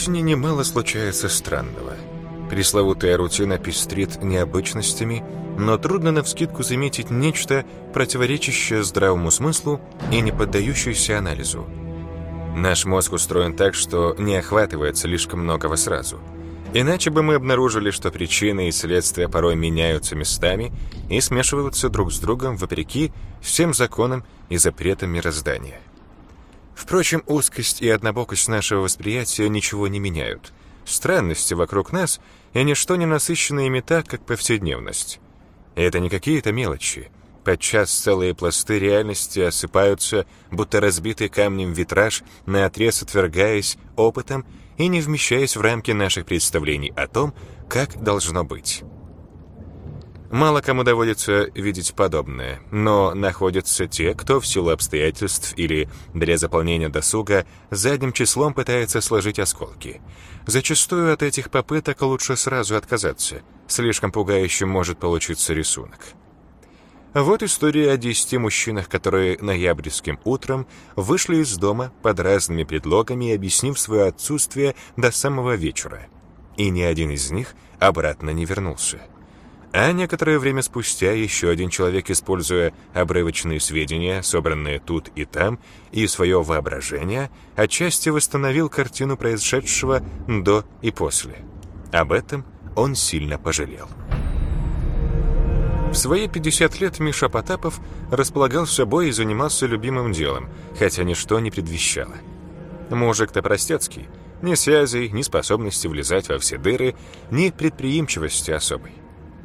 жизни немало случается странного. Пресловутая рутина пестрит необычностями, но трудно навскидку заметить нечто, противоречащее здравому смыслу и не поддающееся анализу. Наш мозг устроен так, что не охватывает слишком многого сразу. Иначе бы мы обнаружили, что причины и следствия порой меняются местами и смешиваются друг с другом вопреки всем законам и запретам мироздания. Впрочем, узкость и однобокость нашего восприятия ничего не меняют. Странности вокруг нас и ничто не насыщено ими так, как повседневность. И это не какие-то мелочи. Подчас целые пласты реальности осыпаются, будто разбитый камнем витраж, наотрез отвергаясь опытом и не вмещаясь в рамки наших представлений о том, как должно быть. Мало кому доводится видеть подобное, но находятся те, кто в силу обстоятельств или для заполнения досуга задним числом пытается сложить осколки. Зачастую от этих попыток лучше сразу отказаться, слишком пугающим может получиться рисунок. Вот история о десяти мужчинах, которые ноябрьским утром вышли из дома под разными предлогами, объяснив свое отсутствие до самого вечера. И ни один из них обратно не вернулся. А некоторое время спустя еще один человек, используя обрывочные сведения, собранные тут и там, и свое воображение, отчасти восстановил картину произошедшего до и после. Об этом он сильно пожалел. В свои 50 лет Миша Потапов располагал собой и занимался любимым делом, хотя ничто не предвещало. Мужик-то простецкий, ни связей, ни способности влезать во все дыры, ни предприимчивости особой.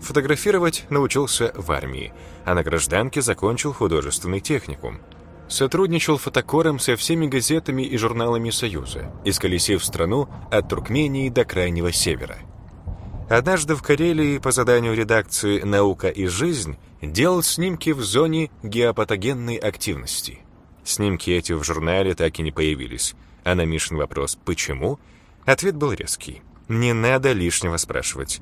Фотографировать научился в армии, а на гражданке закончил художественный техникум. Сотрудничал фотокором со всеми газетами и журналами Союза, исколесив страну от Туркмении до Крайнего Севера. Однажды в Карелии по заданию редакции «Наука и жизнь» делал снимки в зоне геопатогенной активности. Снимки эти в журнале так и не появились, а на Мишин вопрос «почему?» ответ был резкий. Не надо лишнего спрашивать.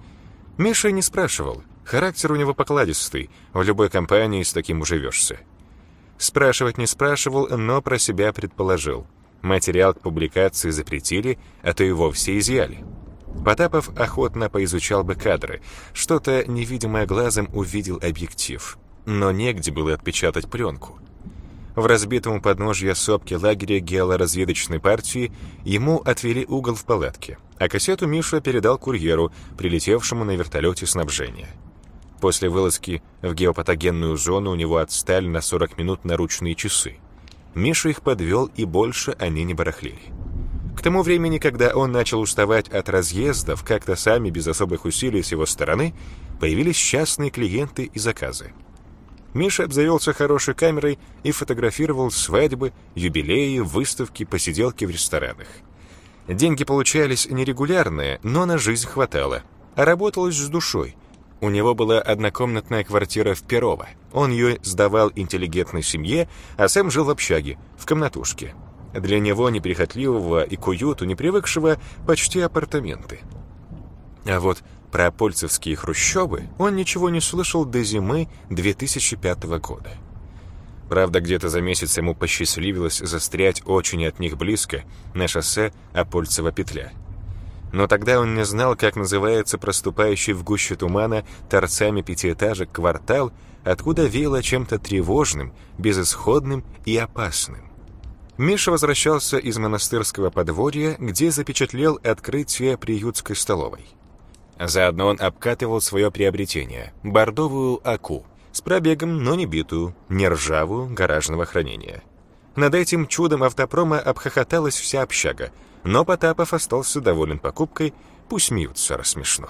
Миша не спрашивал. Характер у него покладистый. В любой компании с таким уживешься. Спрашивать не спрашивал, но про себя предположил. Материал к публикации запретили, а то и вовсе изъяли. Потапов охотно поизучал бы кадры. Что-то невидимое глазом увидел объектив. Но негде было отпечатать пленку. В разбитом подножье сопки лагеря геолоразведочной партии ему отвели угол в палатке, а кассету Миша передал курьеру, прилетевшему на вертолете снабжения. После вылазки в геопатогенную зону у него отстали на 40 минут наручные часы. Миша их подвел, и больше они не барахлили. К тому времени, когда он начал уставать от разъездов, как-то сами, без особых усилий с его стороны, появились частные клиенты и заказы. Миша обзавелся хорошей камерой и фотографировал свадьбы, юбилеи, выставки, посиделки в ресторанах. Деньги получались нерегулярные, но на жизнь хватало. Работалось с душой. У него была однокомнатная квартира в Перово. Он ее сдавал интеллигентной семье, а сам жил в общаге, в комнатушке. Для него, неприхотливого и к уюту, не почти апартаменты. А вот про польцевские хрущобы он ничего не слышал до зимы 2005 года. Правда, где-то за месяц ему посчастливилось застрять очень от них близко на шоссе Апольцева петля. Но тогда он не знал, как называется проступающий в гуще тумана торцами пятиэтажек квартал, откуда веяло чем-то тревожным, безысходным и опасным. Миша возвращался из монастырского подворья, где запечатлел открытие приютской столовой. Заодно он обкатывал свое приобретение – бордовую АКУ, с пробегом, но не битую, не ржавую, гаражного хранения. Над этим чудом автопрома обхохоталась вся общага, но Потапов остался доволен покупкой, пусть смеются, рассмешно.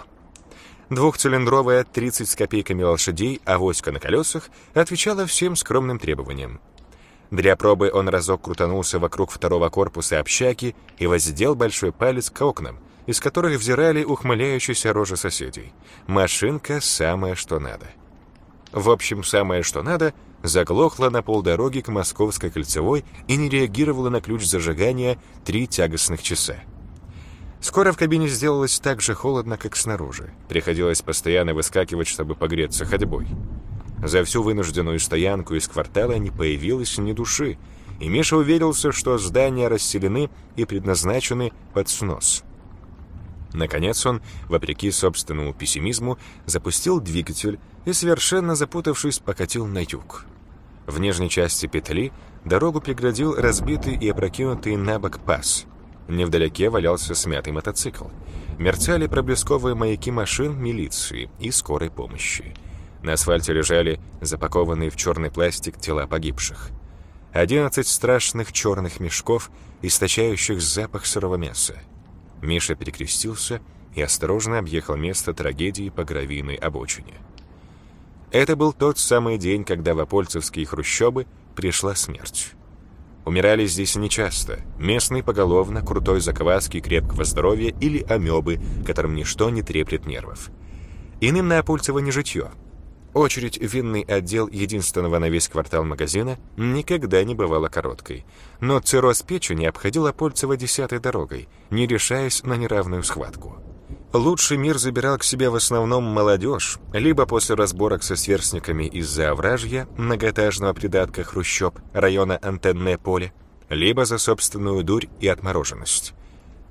Двухцилиндровая 30 с копейками лошадей, авоська на колесах отвечала всем скромным требованиям. Для пробы он разок крутанулся вокруг второго корпуса общаги и воздел большой палец к окнам, из которых взирали ухмыляющиеся рожи соседей. Машинка самое что надо. В общем, самое что надо, заглохла на полдороги к Московской кольцевой и не реагировала на ключ зажигания три тягостных часа. Скоро в кабине сделалось так же холодно, как снаружи. Приходилось постоянно выскакивать, чтобы погреться ходьбой. За всю вынужденную стоянку из квартала не появилось ни души, и Миша уверился, что здания расселены и предназначены под снос. Наконец он, вопреки собственному пессимизму, запустил двигатель и, совершенно запутавшись, покатил на юг. В нижней части петли дорогу преградил разбитый и опрокинутый на бок пас. Невдалеке валялся смятый мотоцикл. Мерцали проблесковые маяки машин милиции и скорой помощи. На асфальте лежали запакованные в черный пластик тела погибших. Одиннадцать страшных черных мешков, источающих запах сырого мяса. Миша перекрестился и осторожно объехал место трагедии по гравийной обочине. Это был тот самый день, когда в Апольцевские хрущобы пришла смерть. Умирали здесь нечасто. Местный поголовно, крутой закваски крепкого здоровья или амебы, которым ничто не треплет нервов. Иным на Апольцево не житье. Очередь в винный отдел единственного на весь квартал магазина никогда не бывала короткой. Но цирроз печени обходил Апольцево десятой дорогой, не решаясь на неравную схватку. Лучший мир забирал к себе в основном молодежь, либо после разборок со сверстниками из-за овражья, многоэтажного придатка хрущоб, района антенное поле, либо за собственную дурь и отмороженность.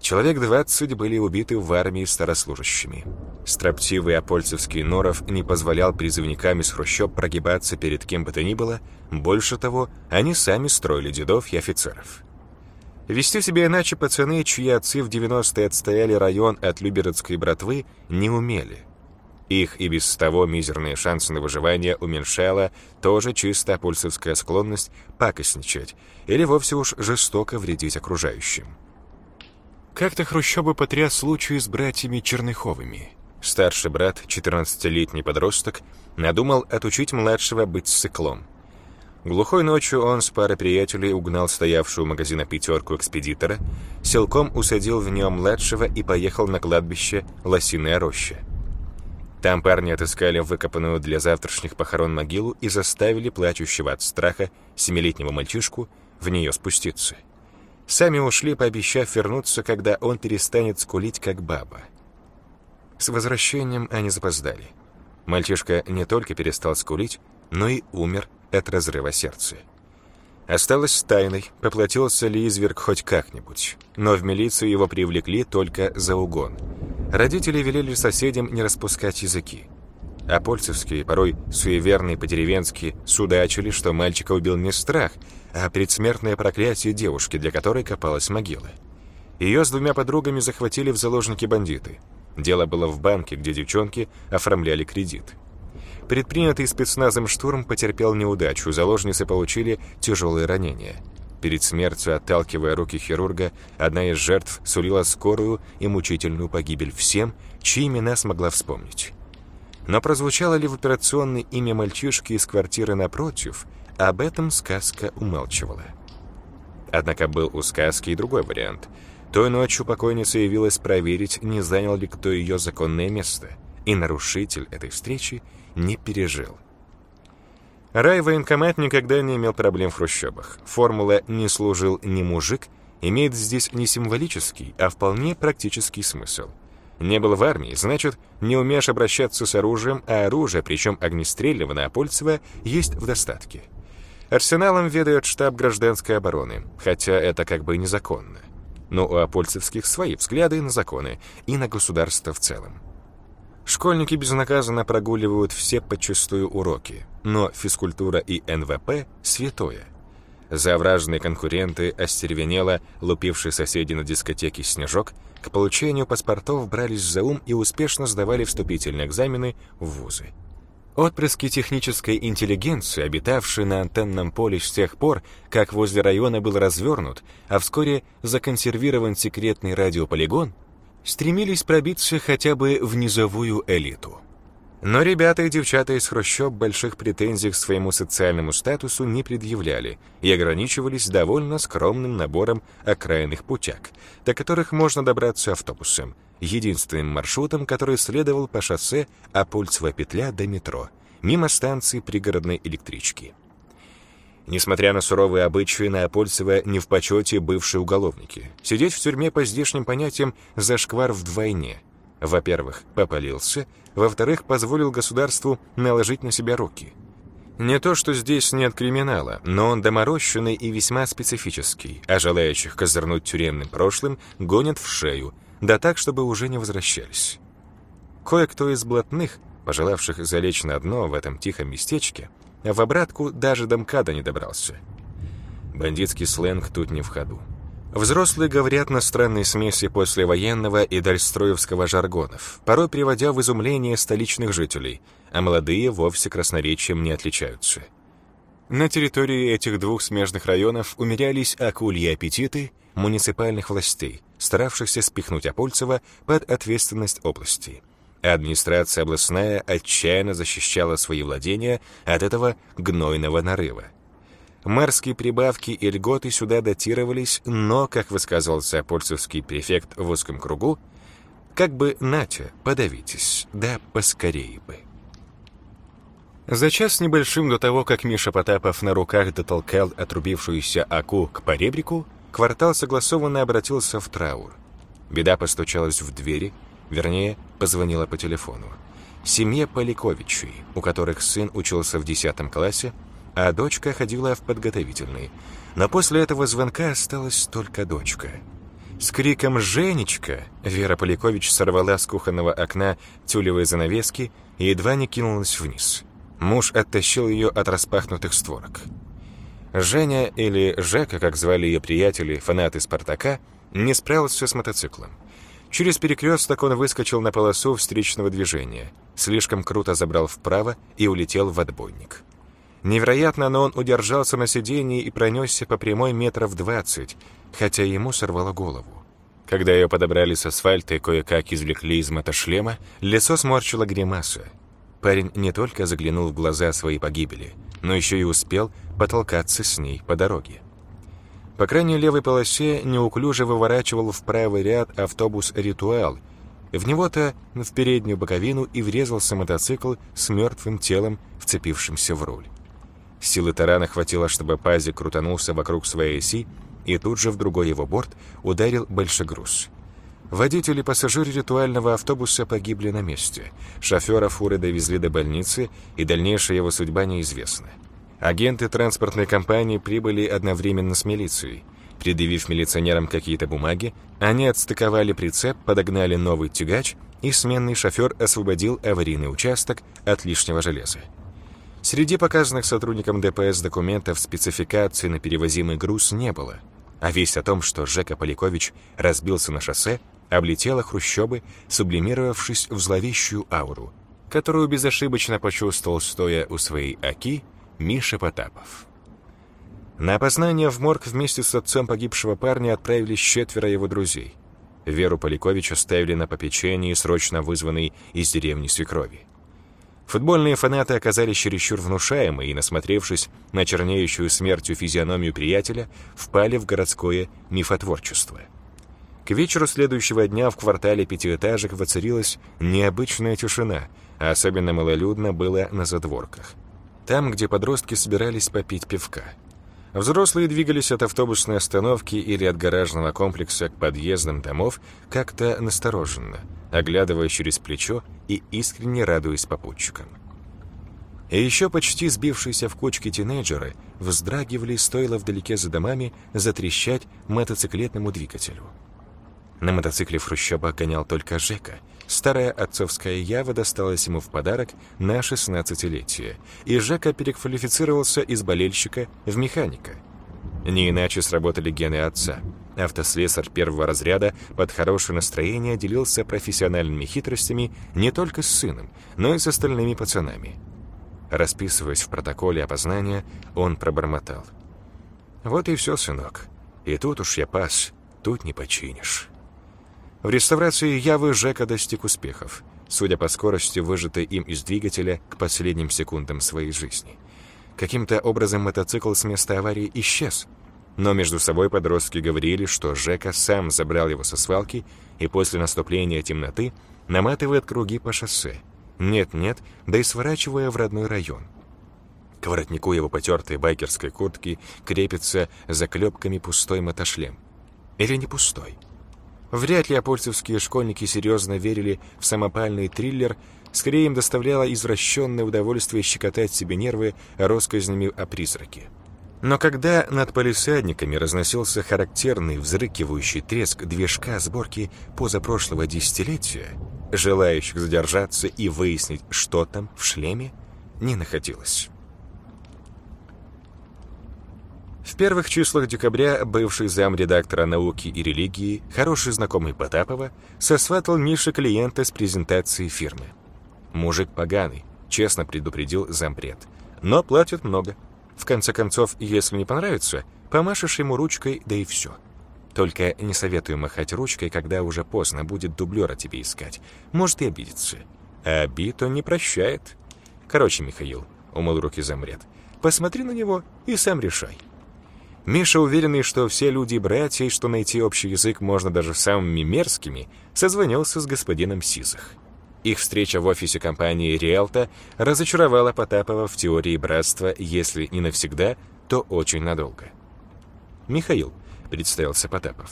Человек 20 были убиты в армии старослужащими. Строптивый апольцевский Норов не позволял призывникам из хрущоб прогибаться перед кем бы то ни было, больше того, они сами строили дедов и офицеров. Вести себя иначе пацаны, чьи отцы в 90-е отстояли район от Люберецкой братвы, не умели. Их и без того мизерные шансы на выживание уменьшала тоже чисто пульсовская склонность пакостничать или вовсе уж жестоко вредить окружающим. Как-то Хрущёбы потряс случай с братьями Черныховыми. Старший брат, 14-летний подросток, надумал отучить младшего быть циклом. Глухой ночью он с парой приятелей угнал стоявшую у магазина пятерку экспедитора, силком усадил в нем младшего и поехал на кладбище Лосиная роща. Там парни отыскали выкопанную для завтрашних похорон могилу и заставили плачущего от страха семилетнего мальчишку в нее спуститься. Сами ушли, пообещав вернуться, когда он перестанет скулить, как баба. С возвращением они запоздали. Мальчишка не только перестал скулить, но и умер от разрыва сердца. Осталось тайной, поплатился ли изверг хоть как-нибудь. Но в милицию его привлекли только за угон. Родители велели соседям не распускать языки. А польцевские, порой суеверные по-деревенски, судачили, что мальчика убил не страх, а предсмертное проклятие девушки, для которой копалась могила. Ее с двумя подругами захватили в заложники бандиты. Дело было в банке, где девчонки оформляли кредит. Предпринятый спецназом штурм потерпел неудачу, заложницы получили тяжелые ранения. Перед смертью, отталкивая руки хирурга, одна из жертв сулила скорую и мучительную погибель всем, чьи имена смогла вспомнить. Но прозвучало ли в операционной имя мальчишки из квартиры напротив, об этом сказка умалчивала. Однако был у сказки и другой вариант. Той ночью покойница явилась проверить, не занял ли кто ее законное место, и нарушитель этой встречи не пережил. Рай-военкомат никогда не имел проблем в хрущебах. Формула «не служил ни мужик» имеет здесь не символический, а вполне практический смысл. Не был в армии, значит, не умеешь обращаться с оружием, а оружие, причем огнестрельного на Апольцево, есть в достатке. Арсеналом ведает штаб гражданской обороны, хотя это как бы незаконно. Но у апольцевских свои взгляды на законы и на государство в целом. Школьники безнаказанно прогуливают все подчастую уроки, но физкультура и НВП – святое. Завраженные конкуренты, остервенело лупившие соседи на дискотеке «Снежок», к получению паспортов брались за ум и успешно сдавали вступительные экзамены в вузы. Отпрыски технической интеллигенции, обитавшие на антенном поле с тех пор, как возле района был развернут, а вскоре законсервирован секретный радиополигон, стремились пробиться хотя бы в низовую элиту. Но ребята и девчата из Хрущеб больших претензий к своему социальному статусу не предъявляли и ограничивались довольно скромным набором окраинных путяк, до которых можно добраться автобусом, единственным маршрутом, который следовал по шоссе Апульцева петля до метро, мимо станции пригородной электрички. Несмотря на суровые обычаи, на Апольцево не в почете бывшие уголовники. Сидеть в тюрьме по здешним понятиям зашквар вдвойне. Во-первых, попалился, во-вторых, позволил государству наложить на себя руки. Не то, что здесь нет криминала, но он доморощенный и весьма специфический, а желающих козырнуть тюремным прошлым гонят в шею, да так, чтобы уже не возвращались. Кое-кто из блатных, пожелавших залечь на дно в этом тихом местечке, в обратку даже до МКАДа не добрался. Бандитский сленг тут не в ходу. Взрослые говорят на странной смеси послевоенного и дальстроевского жаргонов, порой приводя в изумление столичных жителей, а молодые вовсе красноречием не отличаются. На территории этих двух смежных районов умерялись акульи аппетиты муниципальных властей, старавшихся спихнуть Апольцева под ответственность области. Администрация областная отчаянно защищала свои владения от этого гнойного нарыва. Мэрские прибавки и льготы сюда датировались, но, как высказывался польцевский префект в узком кругу, как бы «Натя, подавитесь, да поскорее бы». За час небольшим до того, как Миша Потапов на руках дотолкал отрубившуюся Аку к поребрику, квартал согласованно обратился в траур. Беда постучалась в двери, вернее, позвонила по телефону. Семье Поликовичей, у которых сын учился в 10 классе, а дочка ходила в подготовительный. Но после этого звонка осталась только дочка. С криком «Женечка!» Вера Полякович сорвала с кухонного окна тюлевые занавески и едва не кинулась вниз. Муж оттащил ее от распахнутых створок. Женя, или Жека, как звали ее приятели, фанаты «Спартака», не справился с мотоциклом. Через перекресток он выскочил на полосу встречного движения, слишком круто забрал вправо и улетел в отбойник. Невероятно, но он удержался на сиденье и пронесся по прямой метров двадцать, хотя ему сорвало голову. Когда ее подобрали с асфальта и кое-как извлекли из мотошлема, лицо сморчило гримаса. Парень не только заглянул в глаза своей погибели, но еще и успел потолкаться с ней по дороге. По крайней левой полосе неуклюже выворачивал в правый ряд автобус «Ритуал», в него-то в переднюю боковину и врезался мотоцикл с мертвым телом, вцепившимся в руль. Силы тарана хватило, чтобы Пази крутанулся вокруг своей оси, и тут же в другой его борт ударил большегруз. Водитель и пассажиры ритуального автобуса погибли на месте. Шофера фуры довезли до больницы, и дальнейшая его судьба неизвестна. Агенты транспортной компании прибыли одновременно с милицией. Предъявив милиционерам какие-то бумаги, они отстыковали прицеп, подогнали новый тягач, и сменный шофер освободил аварийный участок от лишнего железа. Среди показанных сотрудникам ДПС документов спецификации на перевозимый груз не было, а весть о том, что Жека Полякович разбился на шоссе, облетела хрущобы, сублимировавшись в зловещую ауру, которую безошибочно почувствовал, стоя у своей оки, Миша Потапов. На опознание в морг вместе с отцом погибшего парня отправились четверо его друзей. Веру Полякович оставили на попечении, срочно вызванной из деревни свекрови. Футбольные фанаты оказались чересчур внушаемы и, насмотревшись на чернеющую смертью физиономию приятеля, впали в городское мифотворчество. К вечеру следующего дня в квартале пятиэтажек воцарилась необычная тишина, а особенно малолюдно было на задворках. Там, где подростки собирались попить пивка. Взрослые двигались от автобусной остановки или от гаражного комплекса к подъездам домов как-то настороженно – оглядывая через плечо и искренне радуясь попутчикам. И еще почти сбившиеся в кучки тинейджеры вздрагивали, стоило вдалеке за домами затрещать мотоциклетному двигателю. На мотоцикле в хрущобах гонял только Жека. Старая отцовская ява досталась ему в подарок на 16-летие, и Жека переквалифицировался из болельщика в механика. Не иначе сработали гены отца — Автослесарь первого разряда под хорошее настроение делился профессиональными хитростями не только с сыном, но и с остальными пацанами. Расписываясь в протоколе опознания, он пробормотал. «Вот и все, сынок. И тут уж я пас, тут не починишь». В реставрации Явы Жека достиг успехов. судя по скорости, выжатой им из двигателя к последним секундам своей жизни. Каким-то образом мотоцикл с места аварии исчез. Но между собой подростки говорили, что Жека сам забрал его со свалки и после наступления темноты наматывает круги по шоссе. Нет-нет, да и сворачивая в родной район. К воротнику его потертой байкерской куртки крепится заклепками пустой мотошлем. Или не пустой? Вряд ли апольцевские школьники серьезно верили в самопальный триллер, скорее им доставляло извращенное удовольствие щекотать себе нервы россказнями о призраке. Но когда над полисадниками разносился характерный взрыкивающий треск движка сборки позапрошлого десятилетия, желающих задержаться и выяснить, что там в шлеме, не находилось. В первых числах декабря бывший замредактора науки и религии, хороший знакомый Потапова, сосватал Мише клиента с презентацией фирмы. Мужик поганый, честно предупредил зампред. Но платит много. В конце концов, если не понравится, помашешь ему ручкой, да и все. Только не советую махать ручкой, когда уже поздно будет дублера тебе искать. Может и обидеться. А обид он не прощает. Короче, Михаил, умыл руки замред, посмотри на него и сам решай. Миша, уверенный, что все люди братья и что найти общий язык можно даже самыми мерзкими, созвонился с господином Сизых. Их встреча в офисе компании «Риэлта» разочаровала Потапова в теории братства, если не навсегда, то очень надолго. «Михаил», — представился Потапов.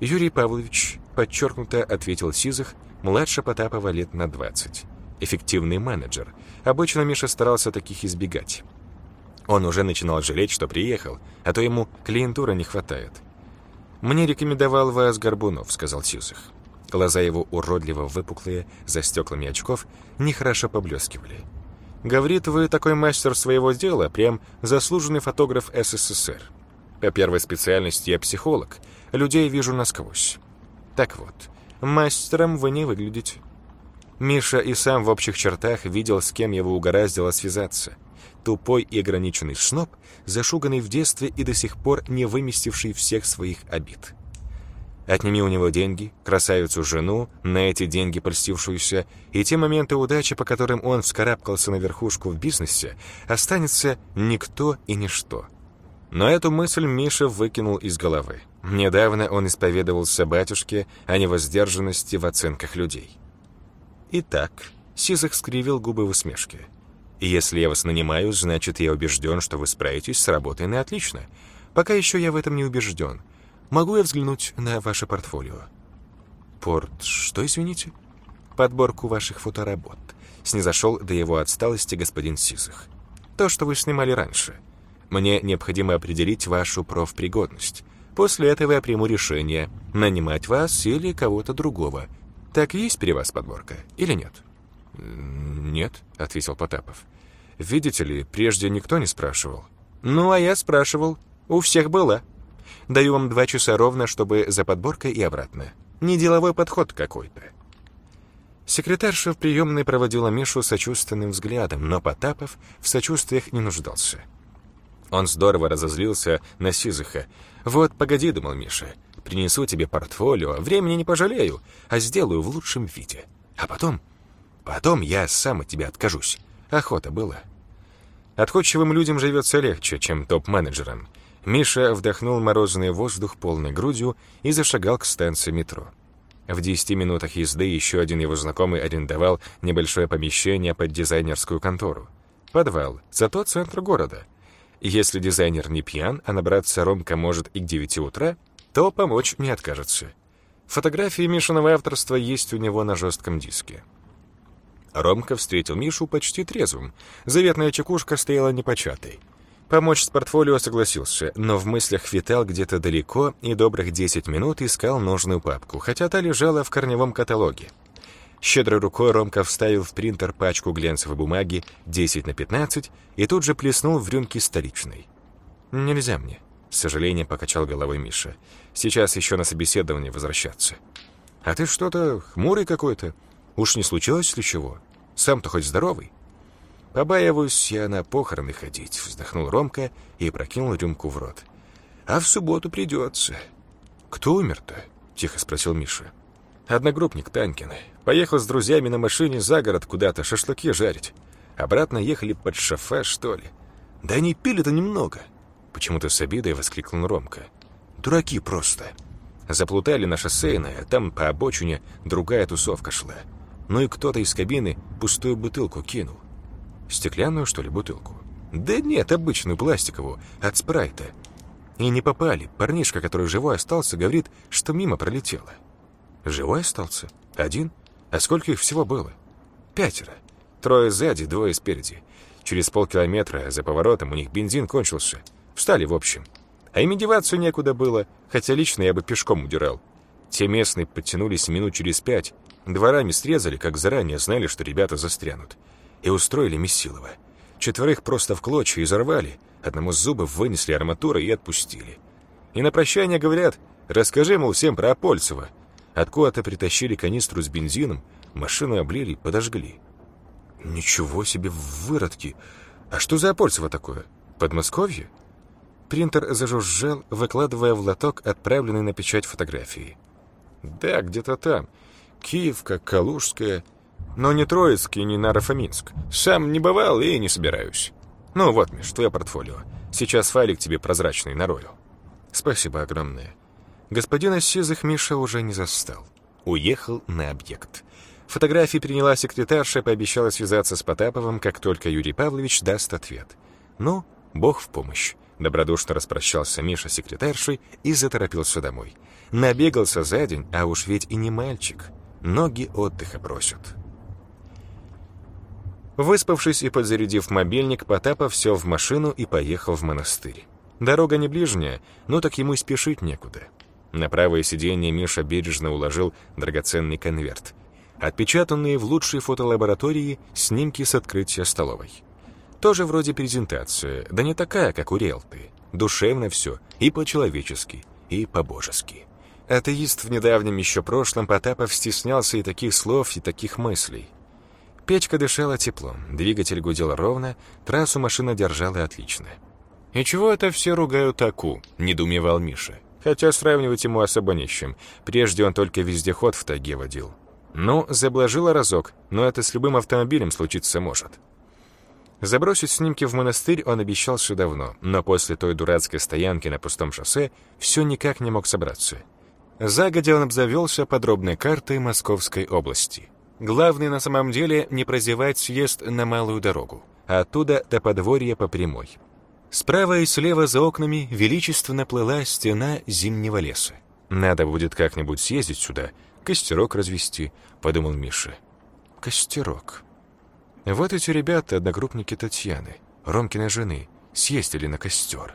«Юрий Павлович», — подчеркнуто ответил Сизых, младше Потапова лет на 20. Эффективный менеджер. Обычно Миша старался таких избегать. Он уже начинал жалеть, что приехал, а то ему клиентура не хватает. «Мне рекомендовал вас Горбунов», — сказал Сизых. Глаза его уродливо выпуклые, за стеклами очков, нехорошо поблескивали. «Говорит, вы такой мастер своего дела, прям заслуженный фотограф СССР. По первой специальности я психолог, людей вижу насквозь. Так вот, мастером вы не выглядите». Миша и сам в общих чертах видел, с кем его угораздило связаться. Тупой и ограниченный сноб, зашуганный в детстве и до сих пор не выместивший всех своих обид. Отними у него деньги, красавицу жену, на эти деньги польстившуюся, и те моменты удачи, по которым он вскарабкался на верхушку в бизнесе, останется никто и ничто. Но эту мысль Миша выкинул из головы. Недавно он исповедовался батюшке о невоздержанности в оценках людей. Итак, Сизых скривил губы в усмешке. «Если я вас нанимаю, значит, я убежден, что вы справитесь с работой на отлично. Пока еще я в этом не убежден. Могу я взглянуть на ваше портфолио? Порт... что, извините? Подборку ваших фоторабот. Снизошел до его отсталости господин Сизых. То, что вы снимали раньше. Мне необходимо определить вашу профпригодность. После этого я приму решение, нанимать вас или кого-то другого. Так есть при вас подборка или нет? «Нет», — ответил Потапов. «Видите ли, прежде никто не спрашивал». «Ну, а я спрашивал. У всех было». Даю вам два часа ровно, чтобы за подборкой и обратно. Не деловой подход какой-то». Секретарша в приемной проводила Мишу сочувственным взглядом, но Потапов в сочувствиях не нуждался. Он здорово разозлился на Сизыха. «Вот, погоди», — думал Миша, — «принесу тебе портфолио, времени не пожалею, а сделаю в лучшем виде. А потом, потом я сам от тебя откажусь. Охота была». Отходчивым людям живется легче, чем топ-менеджерам — Миша вдохнул морозный воздух полной грудью и зашагал к станции метро. В 10 минутах езды еще один его знакомый арендовал небольшое помещение под дизайнерскую контору. Подвал, зато центр города. Если дизайнер не пьян, а набраться Ромка может и к 9 утра, то помочь не откажется. Фотографии Мишиного авторства есть у него на жестком диске. Ромка встретил Мишу почти трезвым. Заветная чекушка стояла непочатой. Помочь с портфолио согласился, но в мыслях витал где-то далеко и добрых 10 минут искал нужную папку, хотя та лежала в корневом каталоге. Щедрой рукой Ромка вставил в принтер пачку глянцевой бумаги 10 на 15 и тут же плеснул в рюмки столичной. «Нельзя мне», — с сожалением покачал головой Миша. «Сейчас еще на собеседование возвращаться». «А ты что-то хмурый какой-то. Уж не случилось ли чего? Сам-то хоть здоровый?» «Побаиваюсь я на похороны ходить», — вздохнул Ромка и прокинул рюмку в рот. «А в субботу придется». «Кто умер-то?» — тихо спросил Миша. Одногруппник Танькин. Поехал с друзьями на машине за город куда-то шашлыки жарить. Обратно ехали под шофе, что ли. Да они пили-то немного. Почему-то с обидой воскликнул Ромка. Дураки просто. Заплутали на шоссейное, там по обочине другая тусовка шла. Ну и кто-то из кабины пустую бутылку кинул. Стеклянную, что ли, бутылку? Да нет, обычную, пластиковую, от спрайта. И не попали. Парнишка, который живой остался, говорит, что мимо пролетело. Живой остался? Один? А сколько их всего было? Пятеро. Трое сзади, двое спереди. Через полкилометра за поворотом у них бензин кончился. Встали, в общем. А им деваться некуда было, хотя лично я бы пешком удирал. Те местные подтянулись минут через пять, дворами срезали, как заранее знали, что ребята застрянут. И устроили Месилова. Четверых просто в клочья изорвали, одному с зубов вынесли арматуры и отпустили. И на прощание говорят, расскажи, мол, всем про Апольцева. Откуда-то притащили канистру с бензином, машину облили, подожгли. Ничего себе выродки! А что за Апольцево такое? Подмосковье? Принтер зажужжал, выкладывая в лоток отправленные на печать фотографии. «Да, где-то там. Киевка, Калужская. Но не Троицк и не Нарофоминск. Сам не бывал и не собираюсь. Ну вот, Миш, твое портфолио. Сейчас файлик тебе прозрачный нарою». «Спасибо огромное». Господина Сизых Миша уже не застал. Уехал на объект. Фотографии приняла секретарша и пообещала связаться с Потаповым, как только Юрий Павлович даст ответ. Ну, бог в помощь. Добродушно распрощался Миша с секретаршей и заторопился домой. Набегался за день, а уж ведь и не мальчик. Ноги отдыха просят. Выспавшись и подзарядив мобильник, Потапов сел в машину и поехал в монастырь. Дорога не ближняя, но так ему спешить некуда. На правое сиденье Миша бережно уложил драгоценный конверт. Отпечатанные в лучшей фотолаборатории снимки с открытия столовой. Тоже вроде презентация, да не такая, как у Риэлты. Душевно все, и по-человечески, и по-божески. Атеист в недавнем еще прошлом Потапов стеснялся и таких слов, и таких мыслей. Печка дышала теплом, двигатель гудел ровно, трассу машина держала отлично. «И чего это все ругают Аку?» — недоумевал Миша. Хотя сравнивать ему особо не с чем. Прежде он только вездеход в тайге водил. Ну, заблажила разок, но это с любым автомобилем случиться может. Забросить снимки в монастырь он обещался давно, но после той дурацкой стоянки на пустом шоссе все никак не мог собраться. Загодя он обзавелся подробной картой Московской области. Главное на самом деле не прозевать съезд на малую дорогу, а оттуда до подворья по прямой. Справа и слева за окнами величественно плыла стена зимнего леса. «Надо будет как-нибудь съездить сюда, костерок развести», — подумал Миша. «Костерок». Вот эти ребята, одногруппники Татьяны, Ромкиной жены, съездили на костер.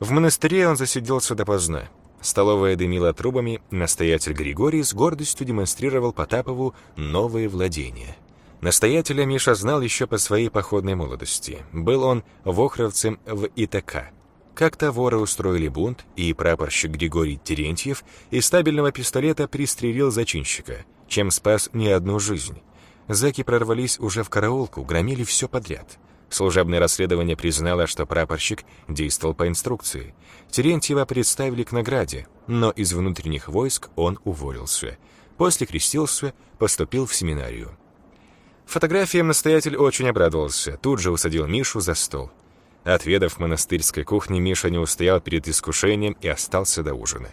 В монастыре он засиделся допоздна. Столовая дымила трубами, настоятель Григорий с гордостью демонстрировал Потапову новые владения. Настоятеля Миша знал еще по своей походной молодости. Был он вохровцем в ИТК. Как-то воры устроили бунт, и прапорщик Григорий Терентьев из стабильного пистолета пристрелил зачинщика, чем спас не одну жизнь. Зэки прорвались уже в караулку, громили все подряд. Служебное расследование признало, что прапорщик действовал по инструкции. Терентьева представили к награде, но из внутренних войск он уволился. После крестился, поступил в семинарию. Фотографиям настоятель очень обрадовался, тут же усадил Мишу за стол. Отведав монастырской кухни, Миша не устоял перед искушением и остался до ужина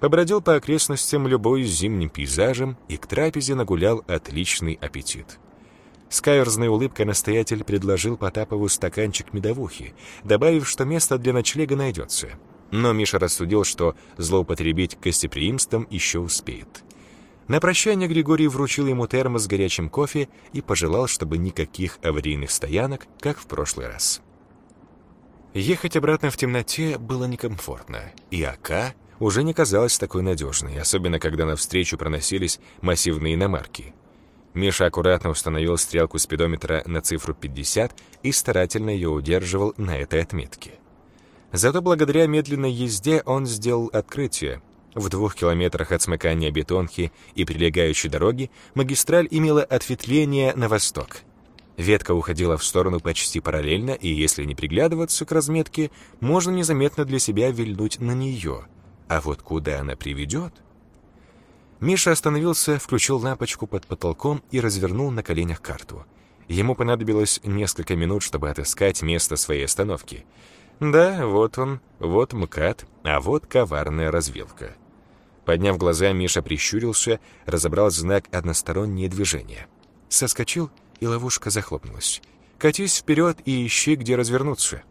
побродил по окрестностям любой зимним пейзажем и к трапезе нагулял отличный аппетит. С каверзной улыбкой настоятель предложил Потапову стаканчик медовухи, добавив, что место для ночлега найдется. Но Миша рассудил, что злоупотребить гостеприимством еще успеет. На прощание Григорий вручил ему термос с горячим кофе и пожелал, чтобы никаких аварийных стоянок, как в прошлый раз. Ехать обратно в темноте было некомфортно, и АК уже не казалась такой надежной, особенно когда навстречу проносились массивные иномарки. Миша аккуратно установил стрелку спидометра на цифру 50 и старательно ее удерживал на этой отметке. Зато благодаря медленной езде он сделал открытие. В двух километрах от смыкания бетонки и прилегающей дороги магистраль имела ответвление на восток. Ветка уходила в сторону почти параллельно, и если не приглядываться к разметке, можно незаметно для себя вильнуть на нее — а вот куда она приведет? Миша остановился, включил лампочку под потолком и развернул на коленях карту. Ему понадобилось несколько минут, чтобы отыскать место своей остановки. Да, вот он, вот МКАД, а вот коварная развилка. Подняв глаза, Миша прищурился, разобрал знак «одностороннее движение». Соскочил, и ловушка захлопнулась. «Катись вперед и ищи, где развернуться».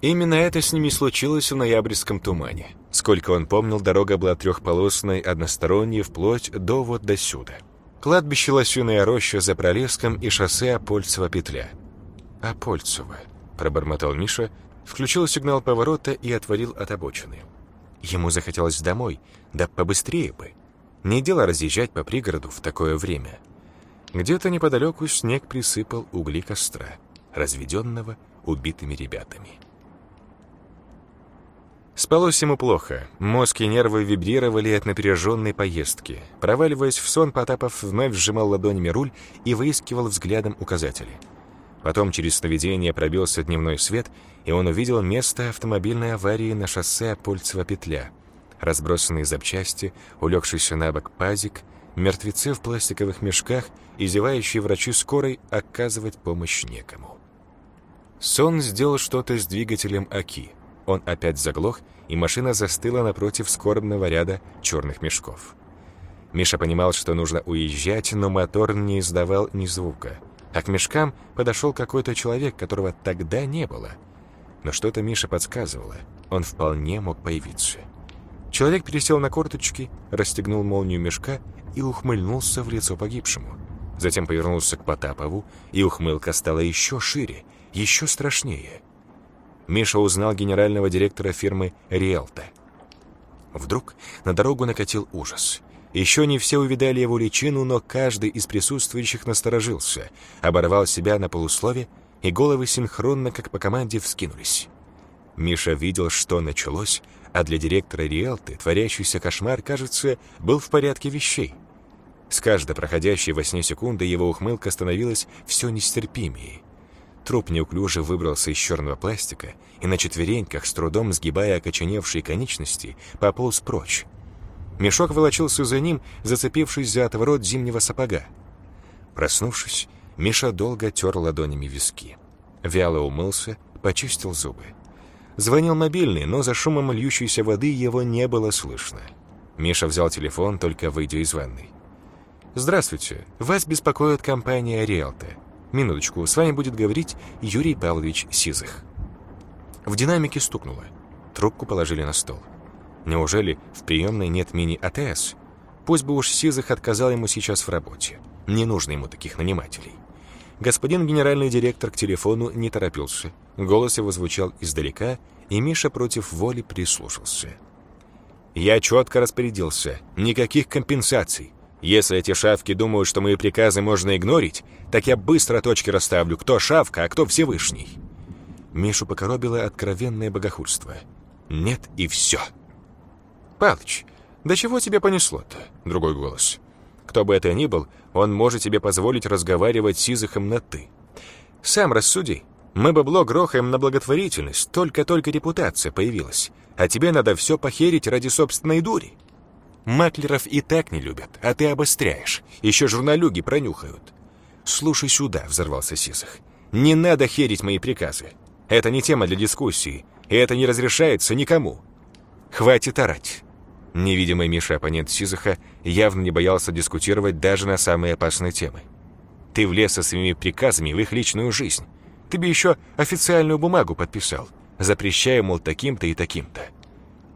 Именно это с ними случилось в ноябрьском тумане. Сколько он помнил, дорога была трехполосной, односторонней, вплоть до вот до сюда. Кладбище Лосиная роща за Пролеском и шоссе Апольцева петля. «Апольцево», — пробормотал Миша, включил сигнал поворота и отворил от обочины. Ему захотелось домой, да побыстрее бы. Не дело разъезжать по пригороду в такое время. Где-то неподалеку снег присыпал угли костра, разведенного убитыми ребятами. Спалось ему плохо. Мозг и нервы вибрировали от напряженной поездки. Проваливаясь в сон, Потапов вновь сжимал ладонями руль и выискивал взглядом указатели. Потом через сновидение пробился дневной свет, и он увидел место автомобильной аварии на шоссе Апольцева-Петля. Разбросанные запчасти, улегшийся на бок пазик, мертвецы в пластиковых мешках и зевающие врачи скорой оказывать помощь некому. Сон сделал что-то с двигателем АКИ. Он опять заглох, и машина застыла напротив скорбного ряда черных мешков. Миша понимал, что нужно уезжать, но мотор не издавал ни звука. А к мешкам подошел какой-то человек, которого тогда не было. Но что-то Миша подсказывало. Он вполне мог появиться. Человек пересел на корточки, расстегнул молнию мешка и ухмыльнулся в лицо погибшему. Затем повернулся к Потапову, и ухмылка стала еще шире, еще страшнее. Миша узнал генерального директора фирмы «Риэлта». Вдруг на дорогу накатил ужас. Еще не все увидали его личину, но каждый из присутствующих насторожился, оборвал себя на полуслове, и головы синхронно, как по команде, вскинулись. Миша видел, что началось, а для директора Риэлты творящийся кошмар, кажется, был в порядке вещей. С каждой проходящей во сне секунды его ухмылка становилась все нестерпимее. Труп неуклюже выбрался из черного пластика и на четвереньках, с трудом сгибая окоченевшие конечности, пополз прочь. Мешок волочился за ним, зацепившись за отворот зимнего сапога. Проснувшись, Миша долго тер ладонями виски. Вяло умылся, почистил зубы. Звонил мобильный, но за шумом льющейся воды его не было слышно. Миша взял телефон, только выйдя из ванной. «Здравствуйте. Вас беспокоит компания «Риэлто». Минуточку, с вами будет говорить Юрий Павлович Сизых. В динамике стукнуло. Трубку положили на стол. Неужели в приемной нет мини-АТС? Пусть бы уж Сизых отказал ему сейчас в работе. Не нужно ему таких нанимателей. Господин генеральный директор к телефону не торопился. Голос его звучал издалека, и Миша против воли прислушался. «Я четко распорядился. Никаких компенсаций. Если эти шавки думают, что мои приказы можно игнорить, так я быстро точки расставлю, кто шавка, а кто Всевышний». Мишу покоробило откровенное богохульство. «Нет и все». «Палыч, да чего тебе понесло-то?» Другой голос. «Кто бы это ни был, он может тебе позволить разговаривать с Изыхом на «ты». Сам рассуди. Мы бабло грохаем на благотворительность, только-только репутация появилась, а тебе надо все похерить ради собственной дури». Маклеров и так не любят, а ты обостряешь. Еще журналюги пронюхают. «Слушай сюда», — взорвался Сизых. «Не надо херить мои приказы. Это не тема для дискуссии, и это не разрешается никому. Хватит орать». Невидимый Миша, оппонент Сизыха, явно не боялся дискутировать даже на самые опасные темы. «Ты влез со своими приказами в их личную жизнь. Ты бы еще официальную бумагу подписал, запрещая, мол, таким-то и таким-то.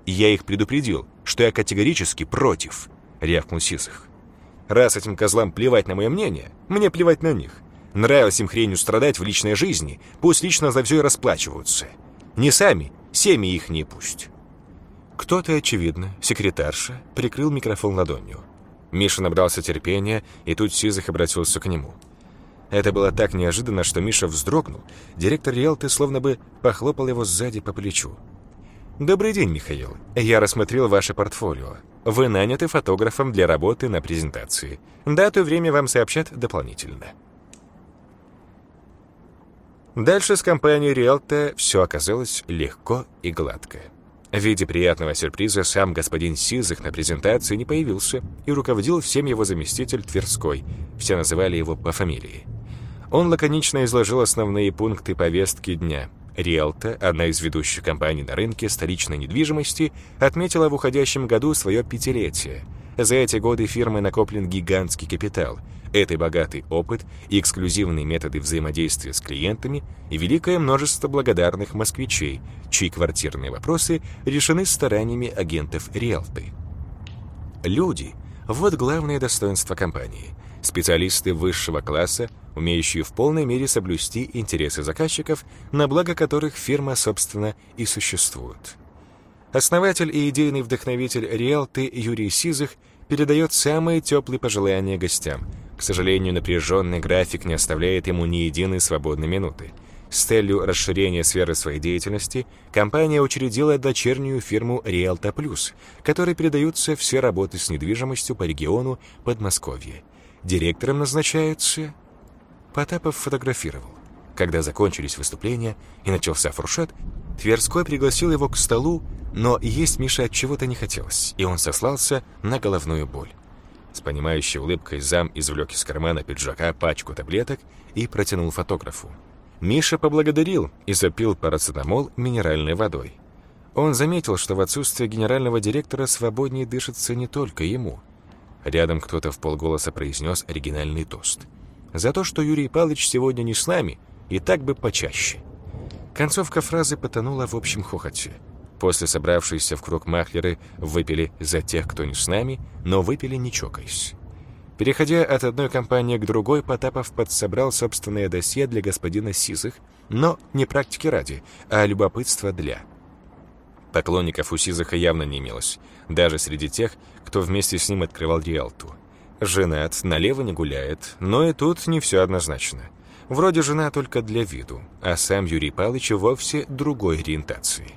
Я их предупредил, что я категорически против», — рявкнул Сизых. «Раз этим козлам плевать на мое мнение, мне плевать на них. Нравилось им хренью страдать в личной жизни, пусть лично за все и расплачиваются. Не сами, семьи их не пусть». Кто-то, очевидно, секретарша, прикрыл микрофон ладонью. Миша набрался терпения, и тут Сизых обратился к нему. Это было так неожиданно, что Миша вздрогнул. Директор Риэлты словно бы похлопал его сзади по плечу. «Добрый день, Михаил. Я рассмотрел ваше портфолио. Вы наняты фотографом для работы на презентации. Дату и время вам сообщат дополнительно». Дальше с компанией Риэлта все оказалось легко и гладко. В виде приятного сюрприза сам господин Сизых на презентации не появился, и руководил всем его заместитель Тверской, все называли его по фамилии. Он лаконично изложил основные пункты повестки дня. Риэлта, одна из ведущих компаний на рынке столичной недвижимости, отметила в уходящем году свое пятилетие. За эти годы фирмы накоплен гигантский капитал – это богатый опыт и эксклюзивные методы взаимодействия с клиентами и великое множество благодарных москвичей, чьи квартирные вопросы решены стараниями агентов Риалты. Люди – вот главное достоинство компании. Специалисты высшего класса, умеющие в полной мере соблюсти интересы заказчиков, на благо которых фирма, собственно, и существует. Основатель и идейный вдохновитель Риалты Юрий Сизых передает самые теплые пожелания гостям – к сожалению, напряженный график не оставляет ему ни единой свободной минуты. С целью расширения сферы своей деятельности компания учредила дочернюю фирму Realta Plus, которой передаются все работы с недвижимостью по региону Подмосковья. Директором назначается... Потапов фотографировал. Когда закончились выступления и начался фуршет, Тверской пригласил его к столу, но есть Мише от чего-то не хотелось, и он сослался на головную боль. С понимающей улыбкой зам извлек из кармана пиджака пачку таблеток и протянул фотографу. Миша поблагодарил и запил парацетамол минеральной водой. Он заметил, что в отсутствие генерального директора свободнее дышится не только ему. Рядом кто-то в полголоса произнес оригинальный тост. «За то, что Юрий Павлович сегодня не с нами, и так бы почаще». Концовка фразы потонула в общем хохоте. После собравшиеся в круг махлеры выпили за тех, кто не с нами, но выпили не чокаясь. Переходя от одной компании к другой, Потапов подсобрал собственное досье для господина Сизых, но не практики ради, а любопытства для. Поклонников у Сизыха явно не имелось, даже среди тех, кто вместе с ним открывал Риалту. Женат, налево не гуляет, но и тут не все однозначно. Вроде жена только для виду, а сам Юрий Павлович вовсе другой ориентации.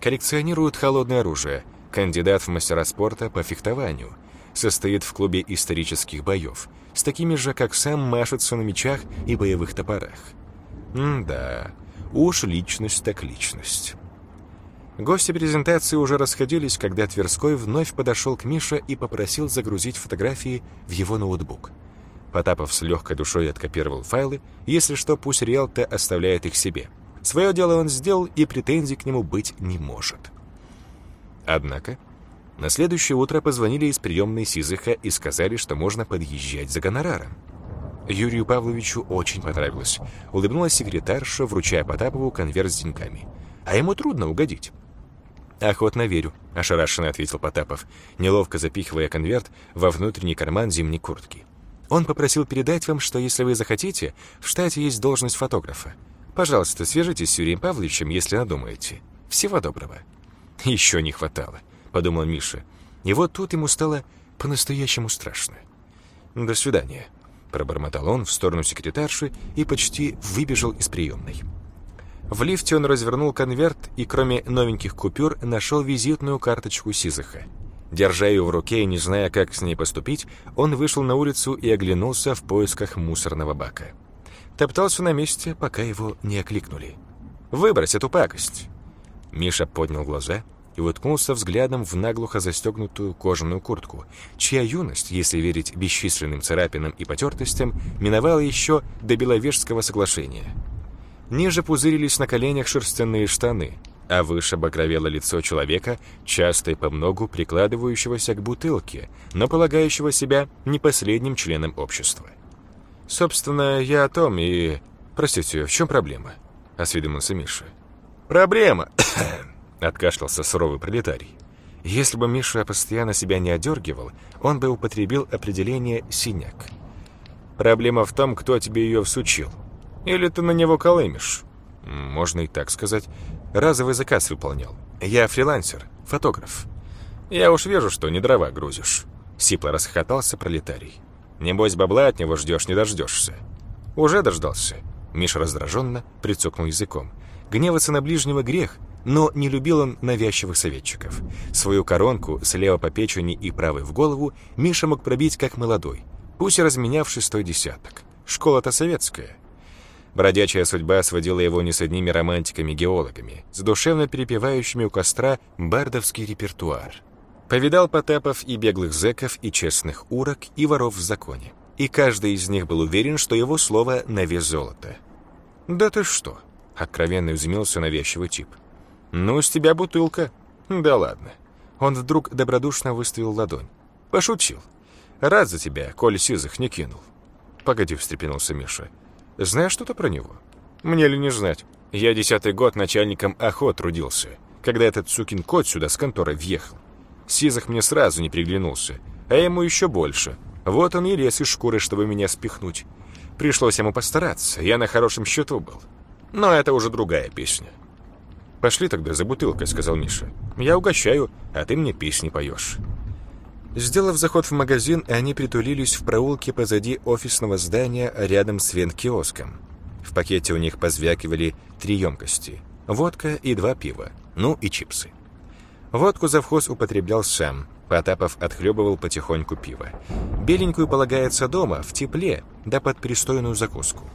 Коллекционирует холодное оружие, кандидат в мастера спорта по фехтованию, состоит в клубе исторических боев, с такими же, как сам, машется на мечах и боевых топорах. М-да, уж личность так личность. Гости презентации уже расходились, когда Тверской вновь подошел к Мише и попросил загрузить фотографии в его ноутбук. Потапов с легкой душой откопировал файлы, если что, пусть Риалто оставляет их себе. Свое дело он сделал, и претензий к нему быть не может. Однако, на следующее утро позвонили из приемной Сизыха и сказали, что можно подъезжать за гонораром. Юрию Павловичу очень понравилось. Улыбнулась секретарша, вручая Потапову конверт с деньгами. А ему трудно угодить. «Охотно верю», — ошарашенно ответил Потапов, неловко запихивая конверт во внутренний карман зимней куртки. «Он попросил передать вам, что если вы захотите, в штате есть должность фотографа. Пожалуйста, свяжитесь с Юрием Павловичем, если надумаете. Всего доброго». «Еще не хватало», — подумал Миша. И вот тут ему стало по-настоящему страшно. «До свидания», — пробормотал он в сторону секретарши и почти выбежал из приемной. В лифте он развернул конверт и, кроме новеньких купюр, нашел визитную карточку Сизыха. Держа ее в руке и не зная, как с ней поступить, он вышел на улицу и оглянулся в поисках мусорного бака топтался на месте, пока его не окликнули. «Выбрось эту пакость!» Миша поднял глаза и уткнулся взглядом в наглухо застегнутую кожаную куртку, чья юность, если верить бесчисленным царапинам и потертостям, миновала еще до Беловежского соглашения. Ниже пузырились на коленях шерстяные штаны, а выше багровело лицо человека, часто и по многу прикладывающегося к бутылке, но полагающего себя не последним членом общества. «Собственно, я о том и... Простите, в чем проблема?» — осведомился Миша. «Проблема!» — откашлялся суровый пролетарий. Если бы Миша постоянно себя не одергивал, он бы употребил определение «синяк». «Проблема в том, кто тебе ее всучил. Или ты на него колымешь?» «Можно и так сказать. Разовый заказ выполнял. Я фрилансер, фотограф. Я уж вижу, что не дрова грузишь». Сипло расхохотался пролетарий. Небось, бабла от него ждешь, не дождешься. Уже дождался. Миша раздраженно прицокнул языком. Гневаться на ближнего грех, но не любил он навязчивых советчиков. Свою коронку слева по печени и правой в голову Миша мог пробить как молодой, пусть и разменявший стой десяток. Школа-то советская. Бродячая судьба сводила его не с одними романтиками-геологами, задушевно перепевающими у костра бардовский репертуар. Повидал Потапов и беглых зэков, и честных урок, и воров в законе. И каждый из них был уверен, что его слово на вес золота. «Да ты что?» — откровенно изумился навязчивый тип. «Ну, с тебя бутылка». «Да ладно». Он вдруг добродушно выставил ладонь. «Пошутил. Рад за тебя, коль сизых не кинул». «Погоди», — встрепенулся Миша. «Знаешь что-то про него?» «Мне ли не знать? Я десятый год начальником охот трудился, когда этот сукин кот сюда с конторы въехал. Сизых мне сразу не приглянулся, а ему еще больше. Вот он и лез из шкуры, чтобы меня спихнуть. Пришлось ему постараться, я на хорошем счету был. Но это уже другая песня. «Пошли тогда за бутылкой», — сказал Миша. «Я угощаю, а ты мне песни поешь». Сделав заход в магазин, они притулились в проулке позади офисного здания рядом с венкиоском. В пакете у них позвякивали три емкости. Водка и два пива. Ну и чипсы. Водку завхоз употреблял сам. Потапов отхлебывал потихоньку пиво. Беленькую полагается дома, в тепле, да под пристойную закуску.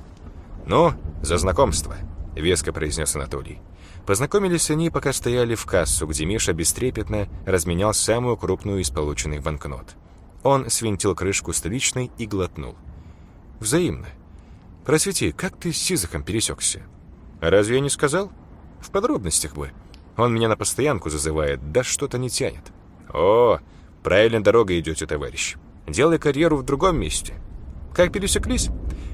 «Ну, за знакомство», — веско произнес Анатолий. Познакомились они, пока стояли в кассу, где Миша бестрепетно разменял самую крупную из полученных банкнот. Он свинтил крышку столичной и глотнул. «Взаимно. Просвети, как ты с Сизахом пересекся?» «Разве я не сказал?» «В подробностях бы». Он меня на постоянку зазывает, да что-то не тянет. О, правильной дорогой идете, товарищ. Делай карьеру в другом месте. Как пересеклись?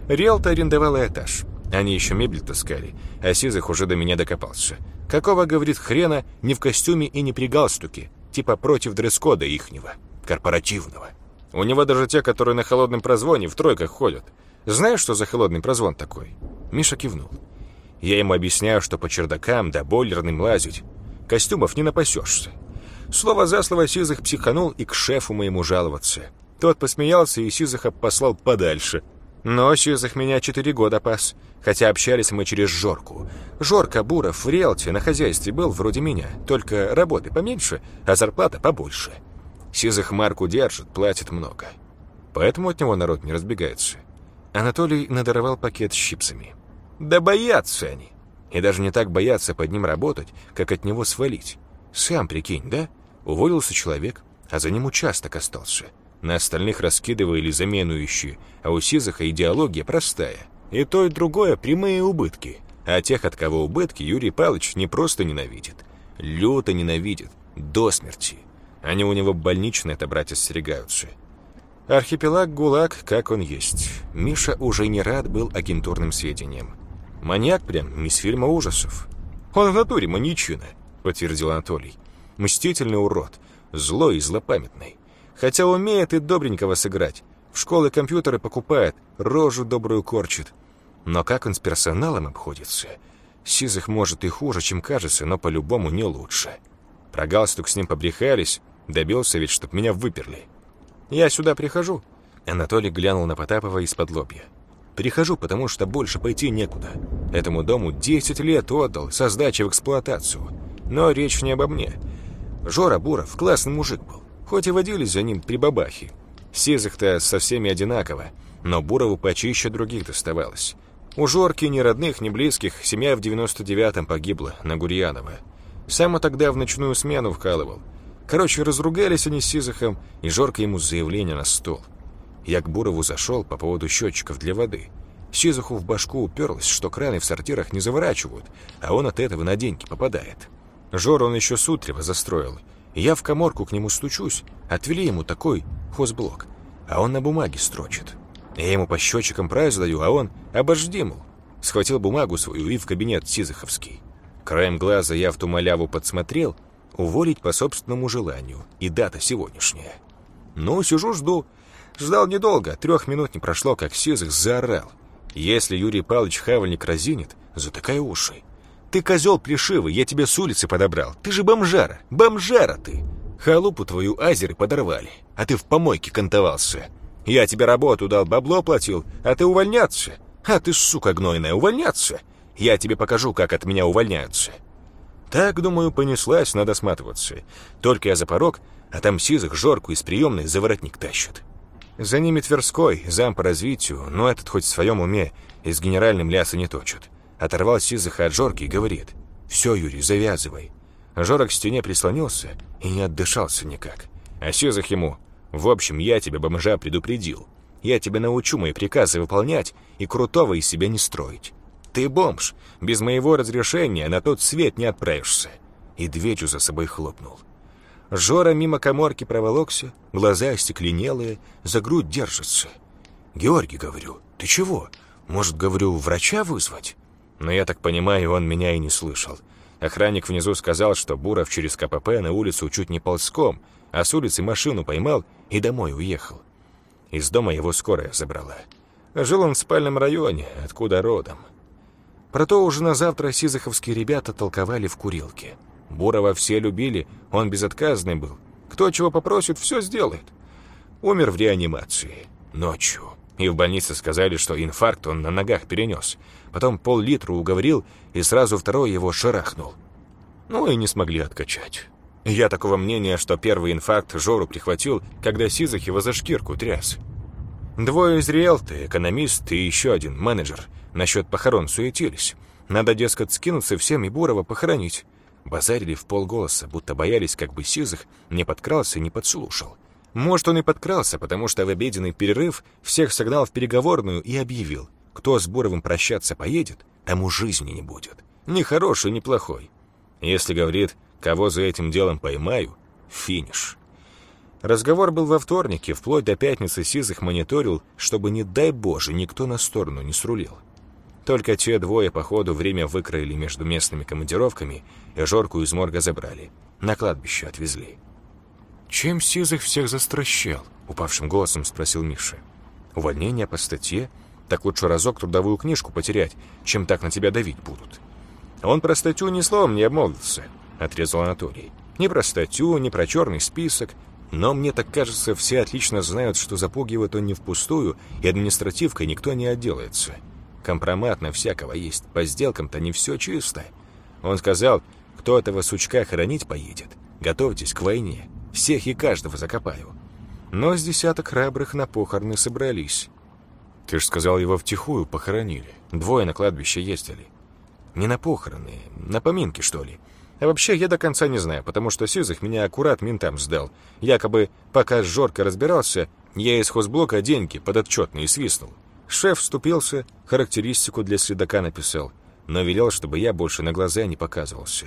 Риэлто арендовала этаж. Они еще мебель таскали, а Сизых уже до меня докопался. Какого, говорит, хрена, не в костюме и не при галстуке, типа против дресс-кода ихнего, корпоративного. У него даже те, которые на холодном прозвоне в тройках ходят. Знаешь, что за холодный прозвон такой? Миша кивнул. Я ему объясняю, что по чердакам да бойлерным лазить. Костюмов не напасешься. Слово за слово Сизых психанул и к шефу моему жаловаться. Тот посмеялся и Сизыха послал подальше. Но Сизых меня четыре года пас, хотя общались мы через Жорку. Жорка Буров в риэлте на хозяйстве был вроде меня, только работы поменьше, а зарплата побольше. Сизых марку держит, платит много. Поэтому от него народ не разбегается. Анатолий надорвал пакет с чипсами. Да боятся они. И даже не так боятся под ним работать, как от него свалить. Сам прикинь, да? Уволился человек, а за ним участок остался. На остальных раскидывали замену ищи, а у Сизаха идеология простая. И то, и другое прямые убытки. А тех, от кого убытки, Юрий Павлович не просто ненавидит. Люто ненавидит. До смерти. Они у него больничные отобрать остерегаются. Архипелаг ГУЛАГ, как он есть. Миша уже не рад был агентурным сведениям. Маньяк прям из фильма ужасов. Он в натуре маньячина, подтвердил Анатолий. Мстительный урод, злой и злопамятный. Хотя умеет и добренького сыграть. В школы компьютеры покупает, рожу добрую корчит. Но как он с персоналом обходится? Сизых может и хуже, чем кажется, но по-любому не лучше. Про галстук с ним побрехались, добился ведь, чтоб меня выперли. Я сюда прихожу. Анатолий глянул на Потапова из-под лобья. Перехожу, потому что больше пойти некуда. Этому дому 10 лет отдал со сдачей в эксплуатацию. Но речь не обо мне. Жора Буров классный мужик был. Хоть и водились за ним при бабахе. Сизых-то со всеми одинаково, но Бурову почище других доставалось. У Жорки ни родных, ни близких, семья в 99-м погибла на Гурьянова. Сам он тогда в ночную смену вкалывал. Короче, разругались они с Сизыхом, и Жорка ему заявление на стол — я к Бурову зашел по поводу счетчиков для воды. Сизуху в башку уперлось, что краны в сортирах не заворачивают, а он от этого на деньги попадает. Жор он еще с утрева застроил. Я в коморку к нему стучусь, отвели ему такой хозблок, а он на бумаге строчит. Я ему по счетчикам прайс даю, а он «обожди, мол». Схватил бумагу свою и в кабинет Сизыховский. Краем глаза я в ту маляву подсмотрел, уволить по собственному желанию, и дата сегодняшняя. Ну, сижу, жду, Ждал недолго, трех минут не прошло, как Сизых заорал. Если Юрий Павлович Хавальник разинет, затыкай уши. Ты козел плешивый, я тебя с улицы подобрал. Ты же бомжара, бомжара ты. Халупу твою азеры подорвали, а ты в помойке кантовался. Я тебе работу дал, бабло платил, а ты увольняться. А ты, сука гнойная, увольняться. Я тебе покажу, как от меня увольняются. Так, думаю, понеслась, надо сматываться. Только я за порог, а там сизых жорку из приемной за воротник тащат. За ними Тверской, зам по развитию, но этот хоть в своем уме и с генеральным ляса не точит. Оторвал Сизыха от Жорки и говорит, «Все, Юрий, завязывай». Жорок к стене прислонился и не отдышался никак. А Сизых ему, «В общем, я тебя, бомжа, предупредил. Я тебя научу мои приказы выполнять и крутого из себя не строить. Ты бомж, без моего разрешения на тот свет не отправишься». И дверью за собой хлопнул. Жора мимо коморки проволокся, глаза остекленелые, за грудь держится. «Георгий, — говорю, — ты чего? Может, говорю, врача вызвать?» Но я так понимаю, он меня и не слышал. Охранник внизу сказал, что Буров через КПП на улицу чуть не ползком, а с улицы машину поймал и домой уехал. Из дома его скорая забрала. Жил он в спальном районе, откуда родом. Про то уже на завтра сизаховские ребята толковали в курилке. Бурова все любили, он безотказный был. Кто чего попросит, все сделает. Умер в реанимации. Ночью. И в больнице сказали, что инфаркт он на ногах перенес. Потом пол-литра уговорил, и сразу второй его шарахнул. Ну и не смогли откачать. Я такого мнения, что первый инфаркт Жору прихватил, когда Сизах его за шкирку тряс. Двое из риэлты, экономист и еще один менеджер, насчет похорон суетились. Надо, дескать, скинуться всем и Бурова похоронить. Базарили в полголоса, будто боялись, как бы Сизых не подкрался и не подслушал. Может, он и подкрался, потому что в обеденный перерыв всех согнал в переговорную и объявил, кто с Буровым прощаться поедет, тому жизни не будет. Ни хороший, ни плохой. Если говорит, кого за этим делом поймаю, финиш. Разговор был во вторнике, вплоть до пятницы Сизых мониторил, чтобы, не дай Боже, никто на сторону не срулил. Только те двое, по ходу, время выкроили между местными командировками и Жорку из морга забрали. На кладбище отвезли. «Чем Сизых всех застращал?» — упавшим голосом спросил Миша. «Увольнение по статье? Так лучше разок трудовую книжку потерять, чем так на тебя давить будут». «Он про статью ни словом не обмолвился», — отрезал Анатолий. «Ни про статью, ни про черный список. Но мне так кажется, все отлично знают, что запугивает он не впустую, и административкой никто не отделается. Компромат на всякого есть, по сделкам-то не все чисто. Он сказал, кто этого сучка хоронить поедет, готовьтесь к войне, всех и каждого закопаю. Но с десяток храбрых на похороны собрались. Ты ж сказал, его втихую похоронили. Двое на кладбище ездили. Не на похороны, на поминки, что ли. А вообще, я до конца не знаю, потому что Сизых меня аккурат ментам сдал. Якобы, пока Жорка разбирался, я из хозблока деньги подотчетные свистнул. Шеф вступился, характеристику для следака написал, но велел, чтобы я больше на глаза не показывался.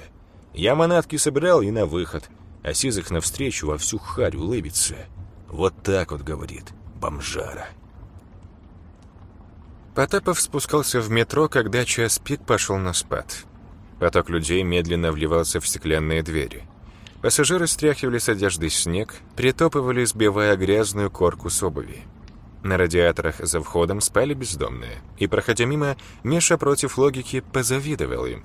Я манатки собирал и на выход, а Сизых навстречу во всю харю лыбится. Вот так вот говорит бомжара. Потапов спускался в метро, когда час пик пошел на спад. Поток людей медленно вливался в стеклянные двери. Пассажиры стряхивали с одежды снег, притопывали, сбивая грязную корку с обуви. На радиаторах за входом спали бездомные, и, проходя мимо, Миша против логики позавидовал им.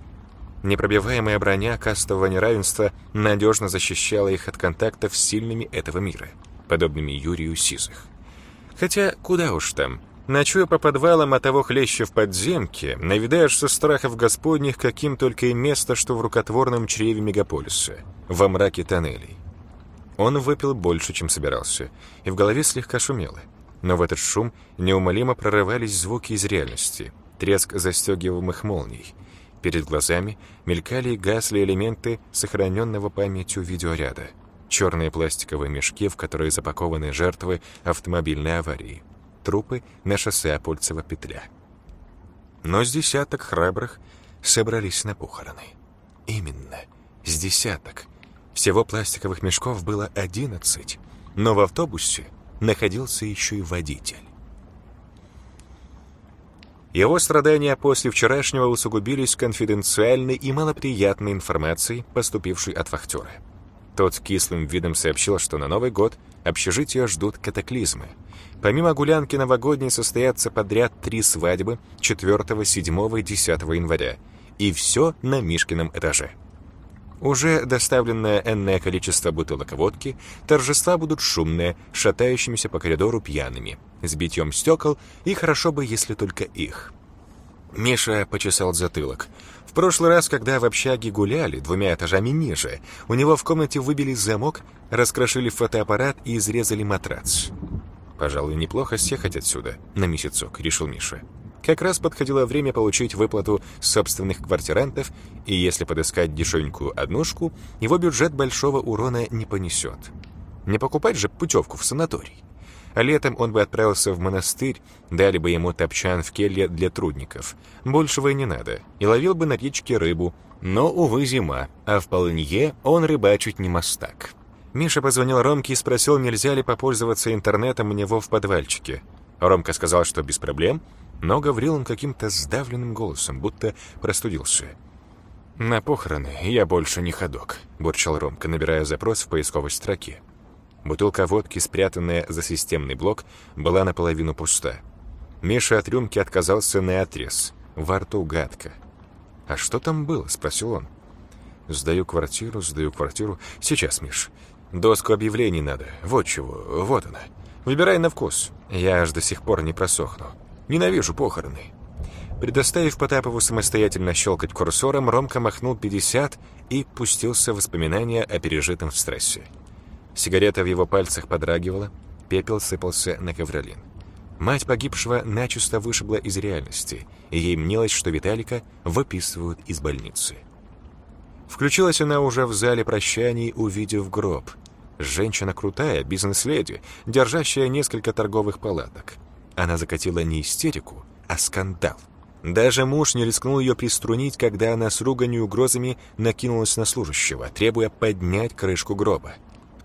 Непробиваемая броня кастового неравенства надежно защищала их от контактов с сильными этого мира, подобными Юрию Сизых. Хотя, куда уж там, ночуя по подвалам, а того хлеще в подземке, навидаешься страхов господних, каким только и место, что в рукотворном чреве мегаполиса, во мраке тоннелей. Он выпил больше, чем собирался, и в голове слегка шумело — но в этот шум неумолимо прорывались звуки из реальности, треск застегиваемых молний. Перед глазами мелькали и гасли элементы сохраненного памятью видеоряда. Черные пластиковые мешки, в которые запакованы жертвы автомобильной аварии. Трупы на шоссе Апольцева-Петля. Но с десяток храбрых собрались на похороны. Именно, с десяток. Всего пластиковых мешков было одиннадцать, но в автобусе находился еще и водитель. Его страдания после вчерашнего усугубились конфиденциальной и малоприятной информацией, поступившей от вахтера. Тот кислым видом сообщил, что на Новый год общежития ждут катаклизмы. Помимо гулянки новогодней состоятся подряд три свадьбы 4, 7 и 10 января. И все на Мишкином этаже. Уже доставленное энное количество бутылок водки, торжества будут шумные, шатающимися по коридору пьяными, с битьем стекол, и хорошо бы, если только их. Миша почесал затылок. В прошлый раз, когда в общаге гуляли двумя этажами ниже, у него в комнате выбили замок, раскрошили фотоаппарат и изрезали матрац. Пожалуй, неплохо съехать отсюда на месяцок, решил Миша. Как раз подходило время получить выплату собственных квартирантов, и если подыскать дешевенькую однушку, его бюджет большого урона не понесет. Не покупать же путевку в санаторий. А летом он бы отправился в монастырь, дали бы ему топчан в келье для трудников. Большего и не надо. И ловил бы на речке рыбу. Но, увы, зима, а в полынье он рыбачить не мастак. Миша позвонил Ромке и спросил, нельзя ли попользоваться интернетом у него в подвальчике. Ромка сказал, что без проблем, но говорил он каким-то сдавленным голосом, будто простудился. «На похороны я больше не ходок», — бурчал Ромка, набирая запрос в поисковой строке. Бутылка водки, спрятанная за системный блок, была наполовину пуста. Миша от рюмки отказался на отрез. Во рту гадко. «А что там было?» — спросил он. «Сдаю квартиру, сдаю квартиру. Сейчас, Миш. Доску объявлений надо. Вот чего. Вот она. Выбирай на вкус. Я аж до сих пор не просохну. Ненавижу похороны». Предоставив Потапову самостоятельно щелкать курсором, Ромка махнул 50 и пустился в воспоминания о пережитом стрессе. Сигарета в его пальцах подрагивала, пепел сыпался на ковролин. Мать погибшего начисто вышибла из реальности, и ей мнилось, что Виталика выписывают из больницы. Включилась она уже в зале прощаний, увидев гроб. Женщина крутая, бизнес-леди, держащая несколько торговых палаток. Она закатила не истерику, а скандал. Даже муж не рискнул ее приструнить, когда она с руганью и угрозами накинулась на служащего, требуя поднять крышку гроба.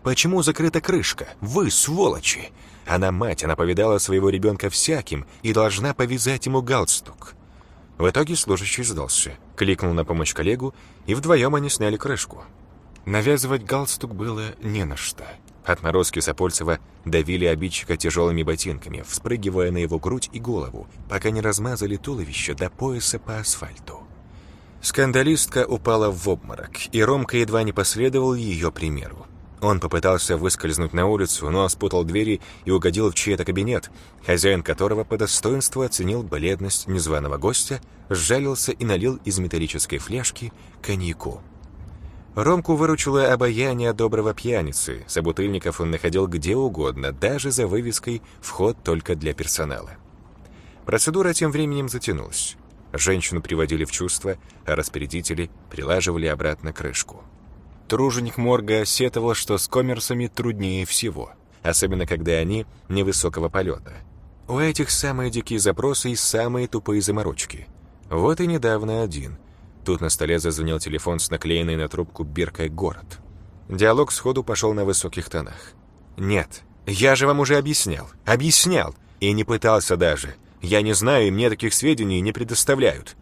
Почему закрыта крышка? Вы, сволочи! Она мать, она повидала своего ребенка всяким и должна повязать ему галстук. В итоге служащий сдался, кликнул на помощь коллегу, и вдвоем они сняли крышку. Навязывать галстук было не на что. Отморозки Сапольцева давили обидчика тяжелыми ботинками, вспрыгивая на его грудь и голову, пока не размазали туловище до пояса по асфальту. Скандалистка упала в обморок, и Ромка едва не последовал ее примеру. Он попытался выскользнуть на улицу, но спутал двери и угодил в чей-то кабинет, хозяин которого по достоинству оценил бледность незваного гостя, сжалился и налил из металлической фляжки коньяку. Ромку выручило обаяние доброго пьяницы. Собутыльников он находил где угодно, даже за вывеской «Вход только для персонала». Процедура тем временем затянулась. Женщину приводили в чувство, а распорядители прилаживали обратно крышку. Труженик морга сетовал, что с коммерсами труднее всего, особенно когда они невысокого полета. У этих самые дикие запросы и самые тупые заморочки. Вот и недавно один. Тут на столе зазвонил телефон с наклеенной на трубку биркой «Город». Диалог сходу пошел на высоких тонах. «Нет, я же вам уже объяснял. Объяснял. И не пытался даже. Я не знаю, и мне таких сведений не предоставляют.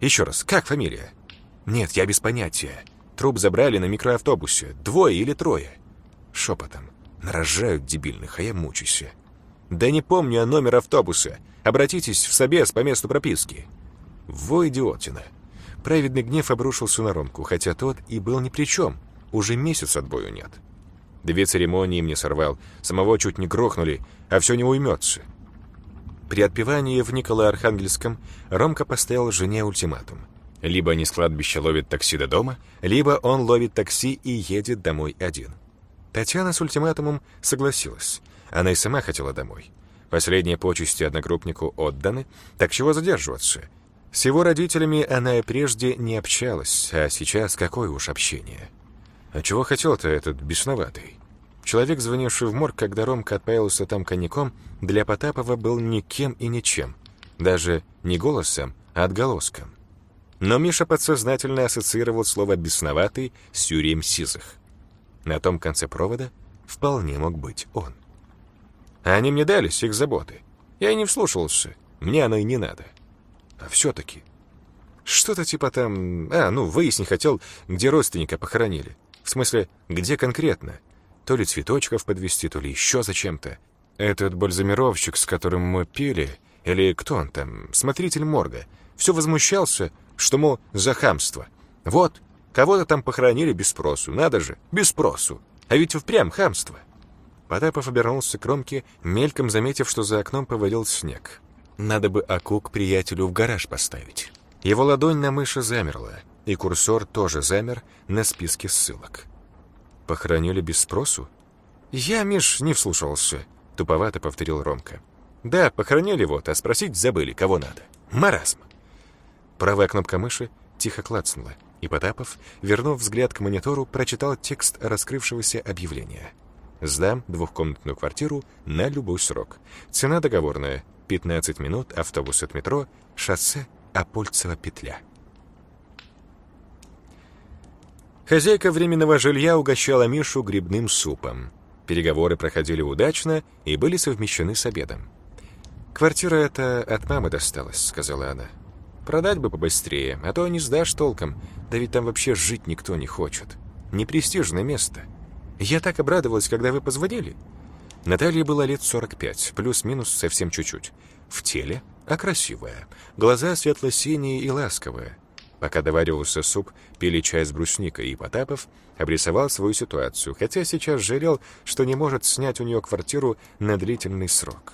Еще раз, как фамилия?» «Нет, я без понятия. Труп забрали на микроавтобусе. Двое или трое. Шепотом. Нарожают дебильных, а я мучусь. Да не помню я номер автобуса. Обратитесь в собес по месту прописки. Во идиотина. Праведный гнев обрушился на Ромку, хотя тот и был ни при чем. Уже месяц отбою нет. Две церемонии мне сорвал, самого чуть не грохнули, а все не уймется. При отпевании в Николо-Архангельском Ромка поставил жене ультиматум. Либо они с кладбища ловят такси до дома, либо он ловит такси и едет домой один. Татьяна с ультиматумом согласилась. Она и сама хотела домой. Последние почести одногруппнику отданы, так чего задерживаться? С его родителями она и прежде не общалась, а сейчас какое уж общение. А чего хотел-то этот бесноватый? Человек, звонивший в морг, когда Ромка отправился там коньяком, для Потапова был никем и ничем. Даже не голосом, а отголоском. Но Миша подсознательно ассоциировал слово «бесноватый» с Юрием Сизых. На том конце провода вполне мог быть он. А они мне дались, их заботы. Я и не вслушивался. Мне оно и не надо. А все-таки... Что-то типа там... А, ну, выяснить хотел, где родственника похоронили. В смысле, где конкретно? То ли цветочков подвести, то ли еще зачем-то. Этот бальзамировщик, с которым мы пили, или кто он там, смотритель морга, все возмущался, что, мол, за хамство. Вот, кого-то там похоронили без спросу, надо же, без спросу. А ведь впрямь хамство. Потапов обернулся к Ромке, мельком заметив, что за окном повалил снег. Надо бы оку к приятелю в гараж поставить. Его ладонь на мыши замерла, и курсор тоже замер на списке ссылок. Похоронили без спросу? Я, Миш, не вслушался. туповато повторил Ромка. «Да, похоронили вот, а спросить забыли, кого надо. Маразм!» Правая кнопка мыши тихо клацнула, и Потапов, вернув взгляд к монитору, прочитал текст раскрывшегося объявления. «Сдам двухкомнатную квартиру на любой срок. Цена договорная. 15 минут, автобус от метро, шоссе Апольцева петля». Хозяйка временного жилья угощала Мишу грибным супом. Переговоры проходили удачно и были совмещены с обедом. «Квартира эта от мамы досталась», — сказала она. «Продать бы побыстрее, а то не сдашь толком, да ведь там вообще жить никто не хочет. Непрестижное место. Я так обрадовалась, когда вы позвонили». Наталье было лет 45, плюс-минус совсем чуть-чуть. В теле, а красивая. Глаза светло-синие и ласковые. Пока доваривался суп, пили чай с брусникой, и Потапов обрисовал свою ситуацию, хотя сейчас жалел, что не может снять у нее квартиру на длительный срок.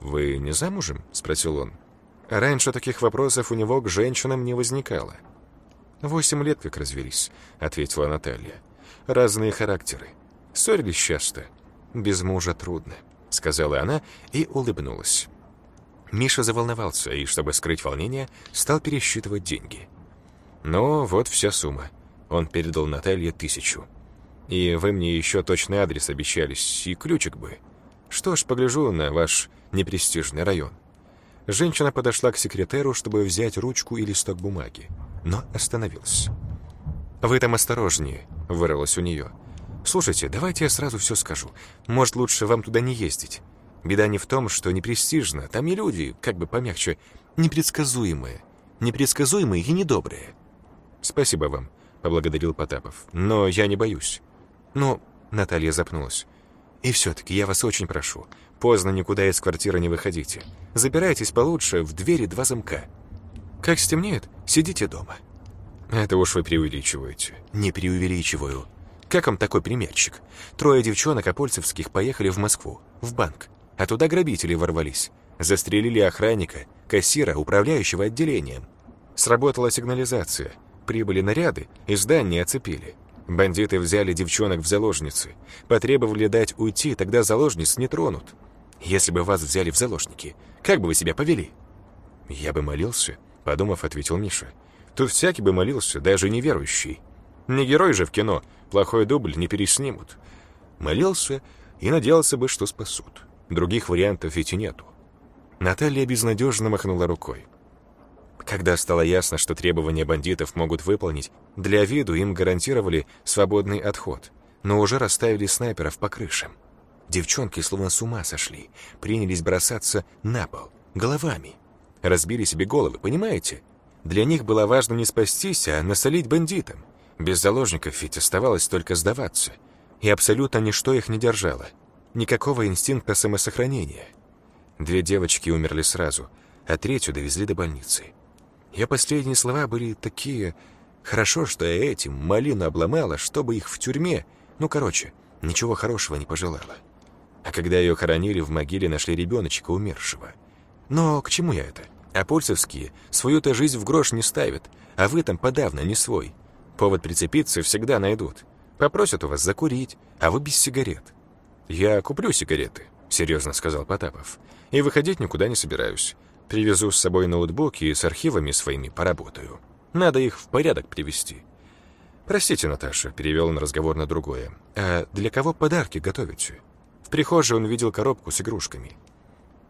«Вы не замужем?» — спросил он. Раньше таких вопросов у него к женщинам не возникало. «Восемь лет как развелись», — ответила Наталья. «Разные характеры. Ссорились часто. Без мужа трудно», — сказала она и улыбнулась. Миша заволновался и, чтобы скрыть волнение, стал пересчитывать деньги. «Ну, вот вся сумма». Он передал Наталье тысячу. «И вы мне еще точный адрес обещались, и ключик бы. Что ж, погляжу на ваш непрестижный район». Женщина подошла к секретеру, чтобы взять ручку и листок бумаги, но остановилась. «Вы там осторожнее», — вырвалось у нее. «Слушайте, давайте я сразу все скажу. Может, лучше вам туда не ездить. Беда не в том, что непрестижно. Там и люди, как бы помягче, непредсказуемые. Непредсказуемые и недобрые. «Спасибо вам», — поблагодарил Потапов. «Но я не боюсь». «Ну...» — Наталья запнулась. «И все-таки я вас очень прошу. Поздно никуда из квартиры не выходите. Запирайтесь получше, в двери два замка. Как стемнеет, сидите дома». «Это уж вы преувеличиваете». «Не преувеличиваю. Как вам такой примерчик? Трое девчонок апольцевских поехали в Москву, в банк а туда грабители ворвались. Застрелили охранника, кассира, управляющего отделением. Сработала сигнализация. Прибыли наряды, и здание оцепили. Бандиты взяли девчонок в заложницы. Потребовали дать уйти, тогда заложниц не тронут. Если бы вас взяли в заложники, как бы вы себя повели? Я бы молился, подумав, ответил Миша. Тут всякий бы молился, даже неверующий. Не герой же в кино, плохой дубль не переснимут. Молился и надеялся бы, что спасут. Других вариантов ведь и нету. Наталья безнадежно махнула рукой. Когда стало ясно, что требования бандитов могут выполнить, для виду им гарантировали свободный отход, но уже расставили снайперов по крышам. Девчонки словно с ума сошли, принялись бросаться на пол, головами. Разбили себе головы, понимаете? Для них было важно не спастись, а насолить бандитам. Без заложников ведь оставалось только сдаваться. И абсолютно ничто их не держало — Никакого инстинкта самосохранения. Две девочки умерли сразу, а третью довезли до больницы. Ее последние слова были такие... Хорошо, что я этим малину обломала, чтобы их в тюрьме... Ну, короче, ничего хорошего не пожелала. А когда ее хоронили, в могиле нашли ребеночка умершего. Но к чему я это? А польцевские свою-то жизнь в грош не ставят, а вы там подавно не свой. Повод прицепиться всегда найдут. Попросят у вас закурить, а вы без сигарет. «Я куплю сигареты», — серьезно сказал Потапов. «И выходить никуда не собираюсь. Привезу с собой ноутбук и с архивами своими поработаю. Надо их в порядок привести». «Простите, Наташа», — перевел он разговор на другое. «А для кого подарки готовите?» В прихожей он видел коробку с игрушками.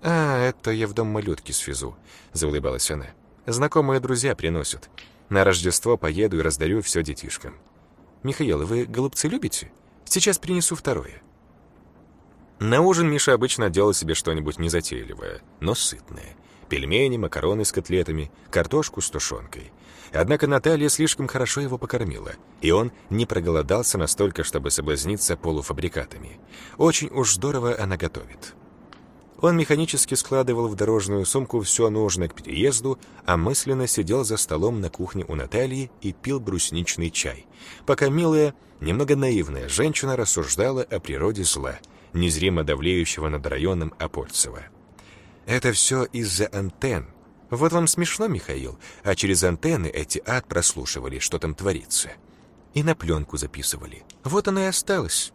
«А, это я в дом малютки свезу», — заулыбалась она. «Знакомые друзья приносят. На Рождество поеду и раздарю все детишкам». «Михаил, вы голубцы любите? Сейчас принесу второе». На ужин Миша обычно делал себе что-нибудь незатейливое, но сытное. Пельмени, макароны с котлетами, картошку с тушенкой. Однако Наталья слишком хорошо его покормила, и он не проголодался настолько, чтобы соблазниться полуфабрикатами. Очень уж здорово она готовит. Он механически складывал в дорожную сумку все нужное к переезду, а мысленно сидел за столом на кухне у Натальи и пил брусничный чай, пока милая, немного наивная женщина рассуждала о природе зла — незримо давлеющего над районом Апольцева. Это все из-за антенн. Вот вам смешно, Михаил, а через антенны эти ад прослушивали, что там творится. И на пленку записывали. Вот оно и осталось.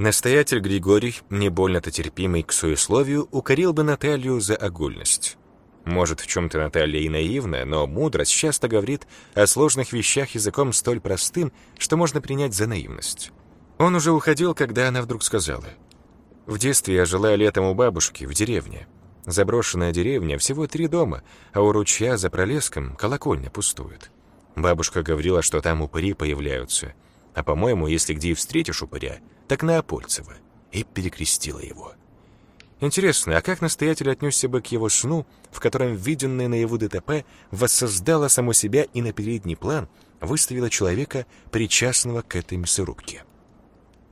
Настоятель Григорий, не больно-то терпимый к суесловию, укорил бы Наталью за огульность. Может, в чем-то Наталья и наивна, но мудрость часто говорит о сложных вещах языком столь простым, что можно принять за наивность. Он уже уходил, когда она вдруг сказала. «В детстве я жила летом у бабушки, в деревне. Заброшенная деревня, всего три дома, а у ручья за пролеском колокольня пустует. Бабушка говорила, что там упыри появляются. А, по-моему, если где и встретишь упыря, так на Апольцево. И перекрестила его. Интересно, а как настоятель отнесся бы к его сну, в котором виденное на его ДТП воссоздало само себя и на передний план выставило человека, причастного к этой мясорубке?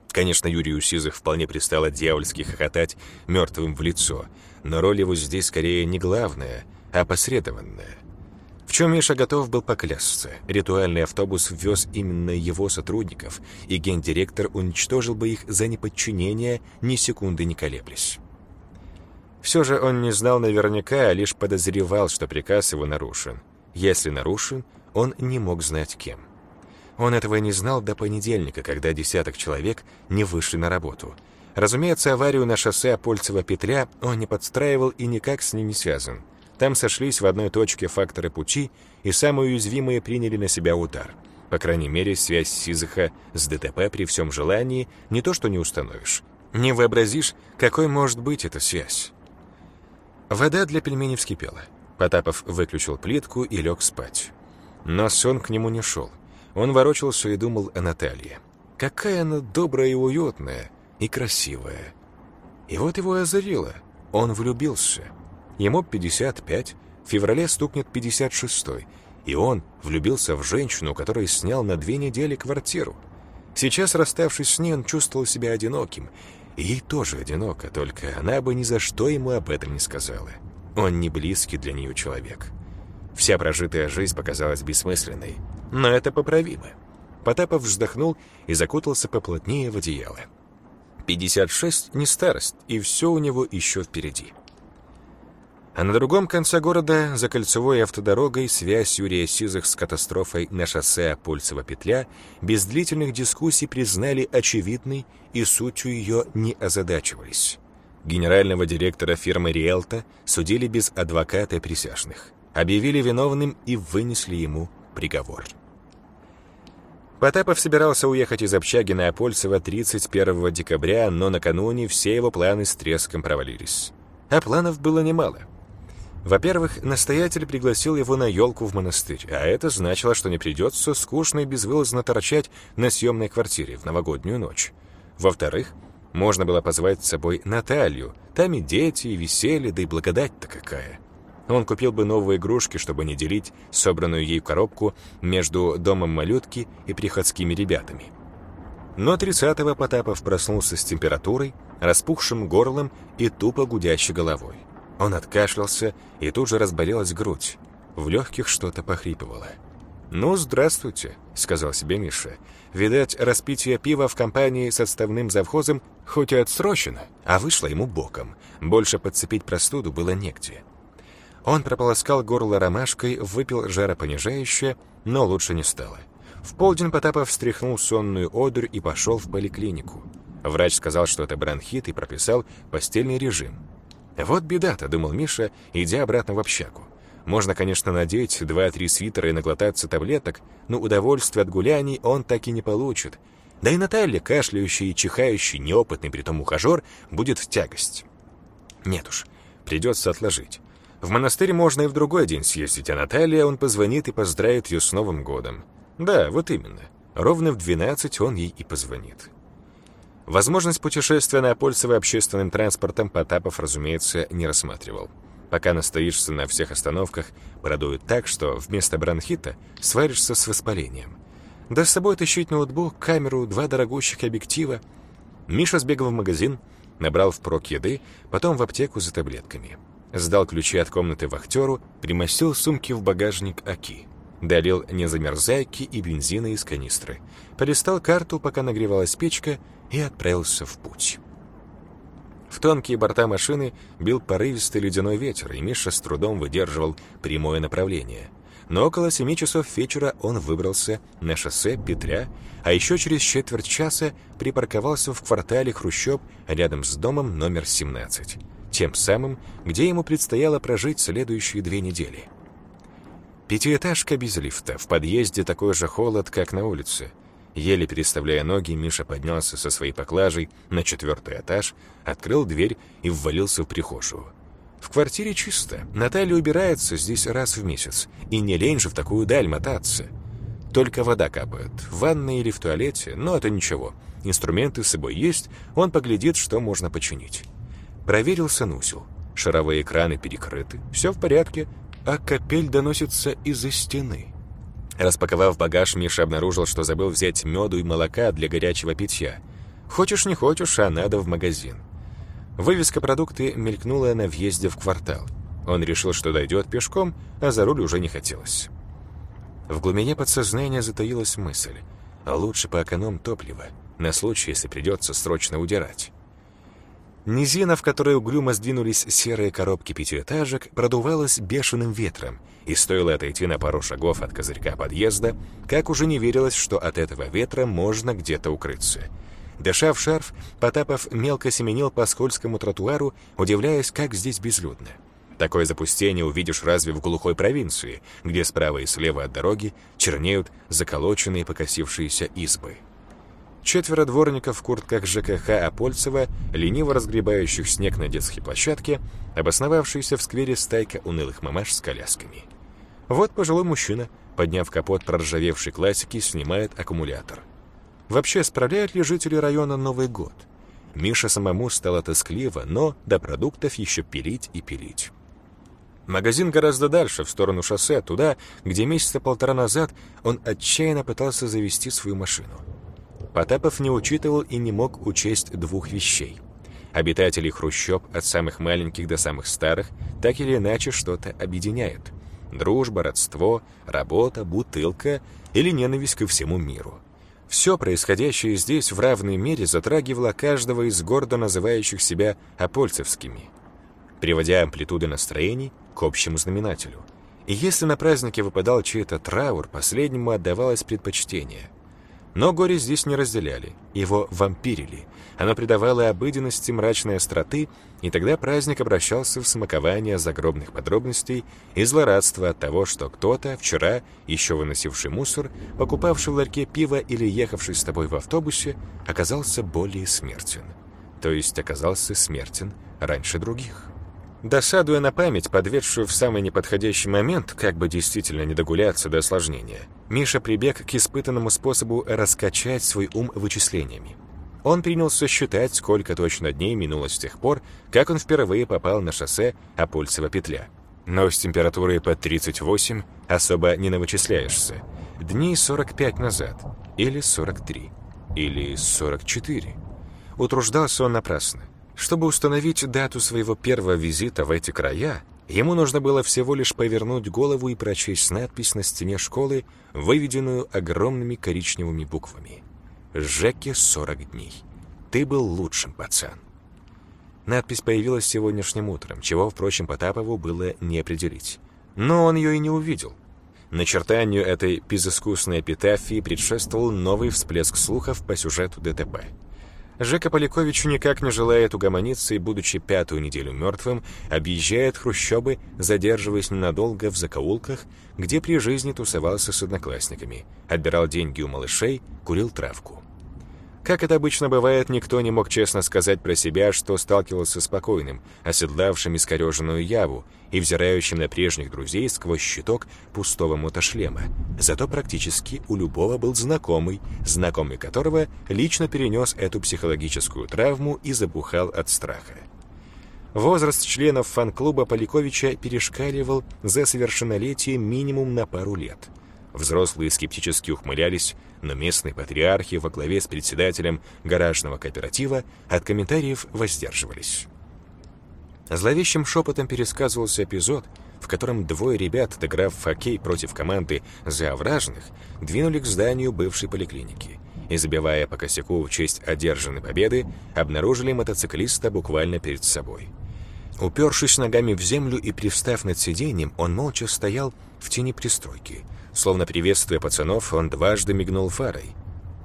Конечно, Юрию Сизых вполне пристало дьявольски хохотать мертвым в лицо, но роль его здесь скорее не главная, а посредованная. В чем Миша готов был поклясться. Ритуальный автобус ввез именно его сотрудников, и гендиректор уничтожил бы их за неподчинение, ни секунды не колеблясь. Все же он не знал наверняка, а лишь подозревал, что приказ его нарушен. Если нарушен, он не мог знать кем. Он этого не знал до понедельника, когда десяток человек не вышли на работу. Разумеется, аварию на шоссе Апольцева-Петля он не подстраивал и никак с ним не связан. Там сошлись в одной точке факторы пути, и самые уязвимые приняли на себя удар. По крайней мере, связь Сизыха с ДТП при всем желании не то что не установишь. Не вообразишь, какой может быть эта связь. Вода для пельменей вскипела. Потапов выключил плитку и лег спать. Но сон к нему не шел. Он ворочался и думал о Наталье. Какая она добрая и уютная, и красивая. И вот его озарило. Он влюбился. Ему 55, в феврале стукнет 56 и он влюбился в женщину, которая снял на две недели квартиру. Сейчас, расставшись с ней, он чувствовал себя одиноким. И ей тоже одиноко, только она бы ни за что ему об этом не сказала. Он не близкий для нее человек. Вся прожитая жизнь показалась бессмысленной, но это поправимо. Потапов вздохнул и закутался поплотнее в одеяло. 56 не старость, и все у него еще впереди. А на другом конце города, за кольцевой автодорогой, связь Юрия Сизых с катастрофой на шоссе Апольцева-Петля без длительных дискуссий признали очевидной и сутью ее не озадачивались. Генерального директора фирмы «Риэлта» судили без адвоката и присяжных, объявили виновным и вынесли ему приговор. Потапов собирался уехать из общаги на Апольцево 31 декабря, но накануне все его планы с треском провалились. А планов было немало — во-первых, настоятель пригласил его на елку в монастырь, а это значило, что не придется скучно и безвылазно торчать на съемной квартире в новогоднюю ночь. Во-вторых, можно было позвать с собой Наталью, там и дети, и веселье, да и благодать-то какая. Он купил бы новые игрушки, чтобы не делить собранную ей коробку между домом малютки и приходскими ребятами. Но 30-го Потапов проснулся с температурой, распухшим горлом и тупо гудящей головой. Он откашлялся, и тут же разболелась грудь. В легких что-то похрипывало. «Ну, здравствуйте», — сказал себе Миша. Видать, распитие пива в компании с отставным завхозом хоть и отсрочено, а вышло ему боком. Больше подцепить простуду было негде. Он прополоскал горло ромашкой, выпил жаропонижающее, но лучше не стало. В полдень Потапов встряхнул сонную одурь и пошел в поликлинику. Врач сказал, что это бронхит, и прописал постельный режим. «Вот беда-то», — думал Миша, идя обратно в общагу. Можно, конечно, надеть два-три свитера и наглотаться таблеток, но удовольствия от гуляний он так и не получит. Да и Наталья, кашляющий и чихающий, неопытный притом ухажер, будет в тягость. Нет уж, придется отложить. В монастырь можно и в другой день съездить, а Наталья он позвонит и поздравит ее с Новым годом. Да, вот именно. Ровно в 12 он ей и позвонит. Возможность путешествия на Апольцево общественным транспортом Потапов, разумеется, не рассматривал. Пока настоишься на всех остановках, продует так, что вместо бронхита сваришься с воспалением. Да с собой тащить ноутбук, камеру, два дорогущих объектива. Миша сбегал в магазин, набрал впрок еды, потом в аптеку за таблетками. Сдал ключи от комнаты вахтеру, примостил сумки в багажник Аки. Долил незамерзайки и бензина из канистры. Полистал карту, пока нагревалась печка, и отправился в путь. В тонкие борта машины бил порывистый ледяной ветер, и Миша с трудом выдерживал прямое направление. но около семи часов вечера он выбрался на шоссе Петля, а еще через четверть часа припарковался в квартале Хрущеб рядом с домом номер 17, тем самым, где ему предстояло прожить следующие две недели. Пятиэтажка без лифта, в подъезде такой же холод, как на улице. Еле переставляя ноги, Миша поднялся со своей поклажей на четвертый этаж, открыл дверь и ввалился в прихожую. В квартире чисто. Наталья убирается здесь раз в месяц. И не лень же в такую даль мотаться. Только вода капает. В ванной или в туалете, но это ничего. Инструменты с собой есть, он поглядит, что можно починить. Проверил санузел. Шаровые экраны перекрыты, все в порядке, а капель доносится из-за стены. Распаковав багаж, Миша обнаружил, что забыл взять меду и молока для горячего питья. Хочешь не хочешь, а надо в магазин. Вывеска продукты мелькнула на въезде в квартал. Он решил, что дойдет пешком, а за руль уже не хотелось. В глубине подсознания затаилась мысль. А лучше по эконом топлива, на случай, если придется срочно удирать. Низина, в которой угрюмо сдвинулись серые коробки пятиэтажек, продувалась бешеным ветром, и стоило отойти на пару шагов от козырька подъезда, как уже не верилось, что от этого ветра можно где-то укрыться — Дышав шарф, Потапов мелко семенил по скользкому тротуару, удивляясь, как здесь безлюдно. Такое запустение увидишь разве в глухой провинции, где справа и слева от дороги чернеют заколоченные покосившиеся избы. Четверо дворников в куртках ЖКХ Апольцева, лениво разгребающих снег на детской площадке, обосновавшиеся в сквере стайка унылых мамаш с колясками. Вот пожилой мужчина, подняв капот проржавевшей классики, снимает аккумулятор. Вообще, справляют ли жители района Новый год? Миша самому стало тоскливо, но до продуктов еще пилить и пилить. Магазин гораздо дальше, в сторону шоссе, туда, где месяца полтора назад он отчаянно пытался завести свою машину. Потапов не учитывал и не мог учесть двух вещей. Обитатели хрущоб от самых маленьких до самых старых так или иначе что-то объединяют. Дружба, родство, работа, бутылка или ненависть ко всему миру. Все происходящее здесь в равной мере затрагивало каждого из гордо называющих себя апольцевскими, приводя амплитуды настроений к общему знаменателю. И если на празднике выпадал чей-то траур, последнему отдавалось предпочтение. Но горе здесь не разделяли, его вампирили — оно придавало обыденности мрачной остроты, и тогда праздник обращался в смакование загробных подробностей и злорадство от того, что кто-то, вчера еще выносивший мусор, покупавший в ларьке пиво или ехавший с тобой в автобусе, оказался более смертен. То есть оказался смертен раньше других. Досадуя на память, подведшую в самый неподходящий момент, как бы действительно не догуляться до осложнения, Миша прибег к испытанному способу раскачать свой ум вычислениями. Он принялся считать, сколько точно дней минуло с тех пор, как он впервые попал на шоссе Апольцева петля. Но с температурой под 38 особо не навычисляешься. Дней 45 назад, или 43, или 44. Утруждался он напрасно. Чтобы установить дату своего первого визита в эти края, ему нужно было всего лишь повернуть голову и прочесть надпись на стене школы, выведенную огромными коричневыми буквами. Жеке 40 дней. Ты был лучшим, пацан. Надпись появилась сегодняшним утром, чего, впрочем, Потапову было не определить. Но он ее и не увидел. Начертанию этой безыскусной эпитафии предшествовал новый всплеск слухов по сюжету ДТП. Жека Полякович никак не желает угомониться и, будучи пятую неделю мертвым, объезжает хрущобы, задерживаясь ненадолго в закоулках, где при жизни тусовался с одноклассниками, отбирал деньги у малышей, курил травку. Как это обычно бывает, никто не мог честно сказать про себя, что сталкивался с покойным, оседлавшим искореженную яву и взирающим на прежних друзей сквозь щиток пустого мотошлема. Зато практически у любого был знакомый, знакомый которого лично перенес эту психологическую травму и забухал от страха. Возраст членов фан-клуба Поликовича перешкаливал за совершеннолетие минимум на пару лет. Взрослые скептически ухмылялись, но местные патриархи во главе с председателем гаражного кооператива от комментариев воздерживались. Зловещим шепотом пересказывался эпизод, в котором двое ребят, отыграв хоккей против команды «Заовражных», двинули к зданию бывшей поликлиники и, забивая по косяку в честь одержанной победы, обнаружили мотоциклиста буквально перед собой. Упершись ногами в землю и привстав над сиденьем, он молча стоял в тени пристройки. Словно приветствуя пацанов, он дважды мигнул фарой.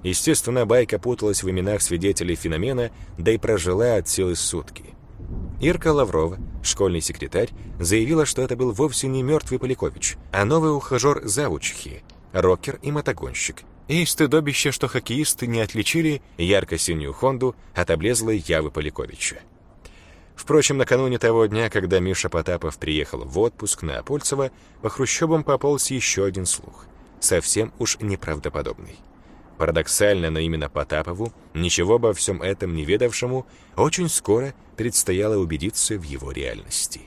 Естественно, байка путалась в именах свидетелей феномена, да и прожила от силы сутки. Ирка Лаврова, школьный секретарь, заявила, что это был вовсе не мертвый Поликович, а новый ухажер Завучхи, рокер и мотогонщик. И стыдобище, что хоккеисты не отличили ярко-синюю Хонду от облезлой Явы Поликовича. Впрочем, накануне того дня, когда Миша Потапов приехал в отпуск на Апольцево, по Хрущебам пополз еще один слух, совсем уж неправдоподобный. Парадоксально, но именно Потапову, ничего обо всем этом не ведавшему, очень скоро предстояло убедиться в его реальности.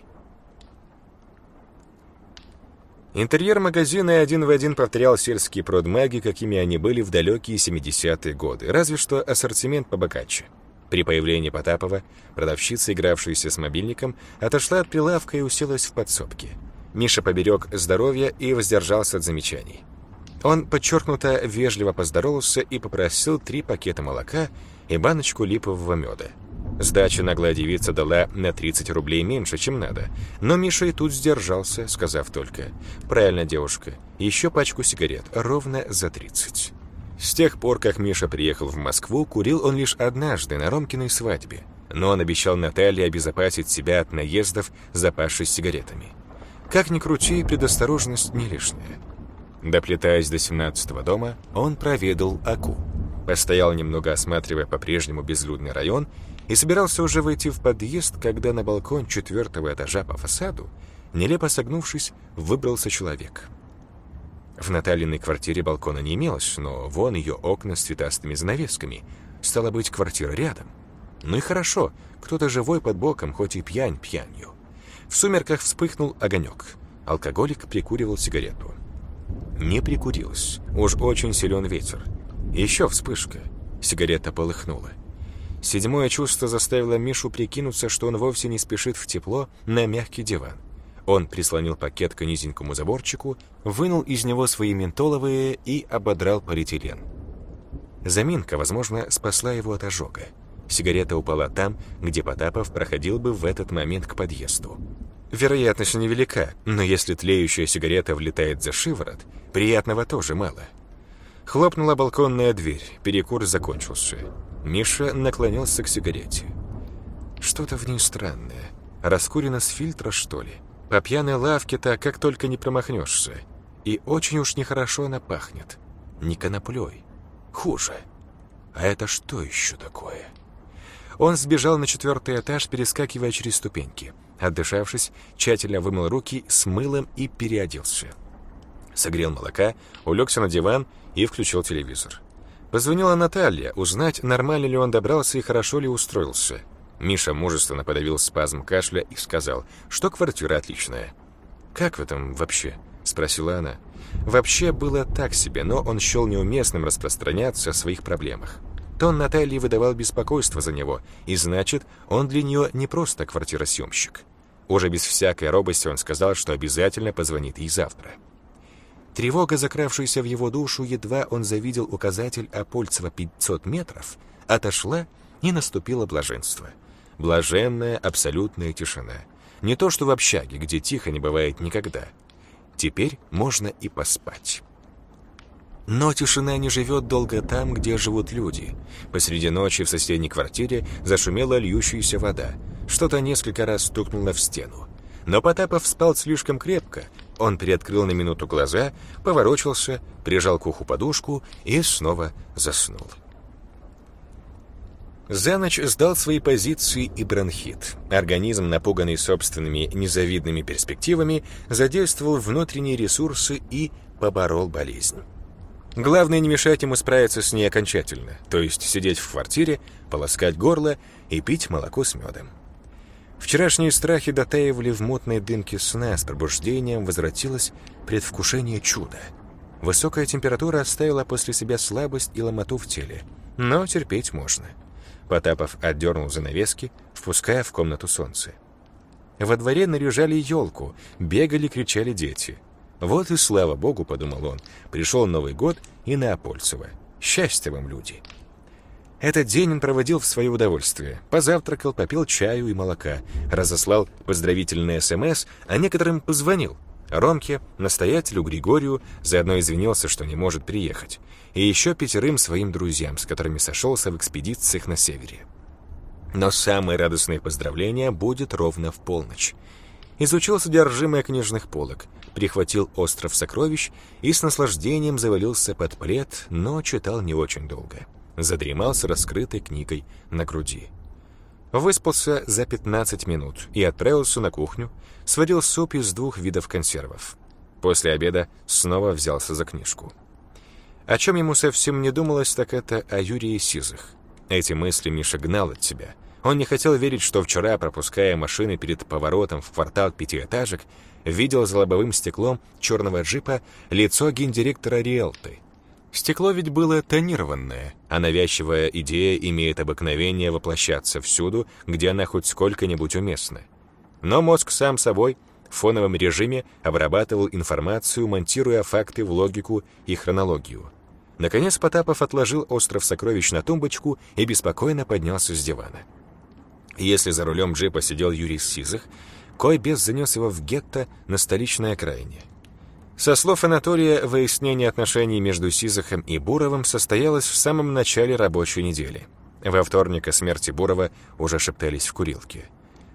Интерьер магазина один в один повторял сельские продмаги, какими они были в далекие 70-е годы, разве что ассортимент побогаче. При появлении Потапова продавщица, игравшаяся с мобильником, отошла от прилавка и уселась в подсобке. Миша поберег здоровье и воздержался от замечаний. Он подчеркнуто вежливо поздоровался и попросил три пакета молока и баночку липового меда. Сдача наглая девица дала на 30 рублей меньше, чем надо. Но Миша и тут сдержался, сказав только «Правильно, девушка, еще пачку сигарет, ровно за 30». С тех пор, как Миша приехал в Москву, курил он лишь однажды на Ромкиной свадьбе. Но он обещал Наталье обезопасить себя от наездов, запавшись сигаретами. Как ни крути, предосторожность не лишняя. Доплетаясь до 17-го дома, он проведал Аку. Постоял немного, осматривая по-прежнему безлюдный район, и собирался уже войти в подъезд, когда на балкон четвертого этажа по фасаду, нелепо согнувшись, выбрался человек. В Натальиной квартире балкона не имелось, но вон ее окна с цветастыми занавесками. Стало быть, квартира рядом. Ну и хорошо, кто-то живой под боком, хоть и пьянь пьянью. В сумерках вспыхнул огонек. Алкоголик прикуривал сигарету. Не прикурилась. Уж очень силен ветер. Еще вспышка. Сигарета полыхнула. Седьмое чувство заставило Мишу прикинуться, что он вовсе не спешит в тепло на мягкий диван. Он прислонил пакет к низенькому заборчику, вынул из него свои ментоловые и ободрал полиэтилен. Заминка, возможно, спасла его от ожога. Сигарета упала там, где Потапов проходил бы в этот момент к подъезду. Вероятность невелика, но если тлеющая сигарета влетает за шиворот, приятного тоже мало. Хлопнула балконная дверь, перекур закончился. Миша наклонился к сигарете. Что-то в ней странное. Раскурено с фильтра, что ли? По пьяной лавке-то как только не промахнешься. И очень уж нехорошо она пахнет. Не коноплей. Хуже. А это что еще такое? Он сбежал на четвертый этаж, перескакивая через ступеньки. Отдышавшись, тщательно вымыл руки с мылом и переоделся. Согрел молока, улегся на диван и включил телевизор. Позвонила Наталья, узнать, нормально ли он добрался и хорошо ли устроился. Миша мужественно подавил спазм кашля и сказал, что квартира отличная. «Как в этом вообще?» — спросила она. Вообще было так себе, но он счел неуместным распространяться о своих проблемах. Тон Натальи выдавал беспокойство за него, и значит, он для нее не просто квартиросъемщик. Уже без всякой робости он сказал, что обязательно позвонит ей завтра. Тревога, закравшаяся в его душу, едва он завидел указатель Апольцева 500 метров, отошла и наступило блаженство — Блаженная абсолютная тишина. Не то что в общаге, где тихо не бывает никогда. Теперь можно и поспать. Но тишина не живет долго там, где живут люди. Посреди ночи в соседней квартире зашумела льющаяся вода. Что-то несколько раз стукнуло в стену. Но Потапов спал слишком крепко. Он приоткрыл на минуту глаза, поворочился, прижал к уху подушку и снова заснул. За ночь сдал свои позиции и бронхит. Организм, напуганный собственными незавидными перспективами, задействовал внутренние ресурсы и поборол болезнь. Главное не мешать ему справиться с ней окончательно, то есть сидеть в квартире, полоскать горло и пить молоко с медом. Вчерашние страхи дотаивали в мутной дымке сна, с пробуждением возвратилось предвкушение чуда. Высокая температура оставила после себя слабость и ломоту в теле, но терпеть можно. — Потапов отдернул занавески, впуская в комнату солнце. Во дворе наряжали елку, бегали, кричали дети. «Вот и слава богу», — подумал он, — «пришел Новый год и на Апольцево. Счастья вам, люди!» Этот день он проводил в свое удовольствие. Позавтракал, попил чаю и молока, разослал поздравительный СМС, а некоторым позвонил. Ромке, настоятелю Григорию, заодно извинился, что не может приехать, и еще пятерым своим друзьям, с которыми сошелся в экспедициях на севере. Но самое радостное поздравление будет ровно в полночь. Изучил содержимое книжных полок, прихватил остров сокровищ и с наслаждением завалился под плед, но читал не очень долго. Задремал с раскрытой книгой на груди. Выспался за 15 минут и отправился на кухню, сварил суп из двух видов консервов. После обеда снова взялся за книжку. О чем ему совсем не думалось, так это о Юрии Сизых. Эти мысли Миша гнал от себя. Он не хотел верить, что вчера, пропуская машины перед поворотом в квартал пятиэтажек, видел за лобовым стеклом черного джипа лицо гендиректора Риэлты. Стекло ведь было тонированное, а навязчивая идея имеет обыкновение воплощаться всюду, где она хоть сколько-нибудь уместна. Но мозг сам собой в фоновом режиме обрабатывал информацию, монтируя факты в логику и хронологию. Наконец Потапов отложил остров сокровищ на тумбочку и беспокойно поднялся с дивана. Если за рулем джипа сидел Юрий Сизых, Кой без занес его в гетто на столичной окраине. Со слов Анатолия, выяснение отношений между Сизахом и Буровым состоялось в самом начале рабочей недели. Во вторник о смерти Бурова уже шептались в курилке.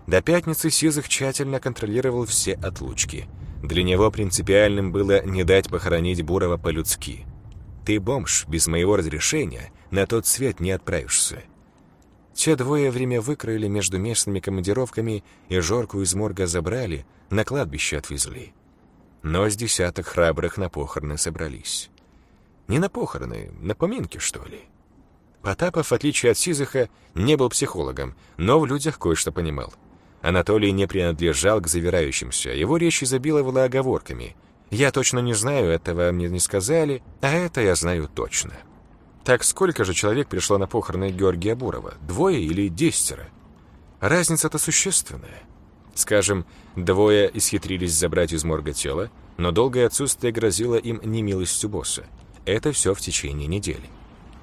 До пятницы Сизых тщательно контролировал все отлучки. Для него принципиальным было не дать похоронить Бурова по-людски. «Ты бомж, без моего разрешения на тот свет не отправишься». Те двое время выкроили между местными командировками и Жорку из морга забрали, на кладбище отвезли. Но с десяток храбрых на похороны собрались. Не на похороны, на поминки, что ли. Потапов, в отличие от Сизыха, не был психологом, но в людях кое-что понимал. Анатолий не принадлежал к завирающимся, его речь изобиловала оговорками. «Я точно не знаю, этого мне не сказали, а это я знаю точно». Так сколько же человек пришло на похороны Георгия Бурова? Двое или десятеро? Разница-то существенная. Скажем, двое исхитрились забрать из морга тело, но долгое отсутствие грозило им немилостью босса. Это все в течение недели.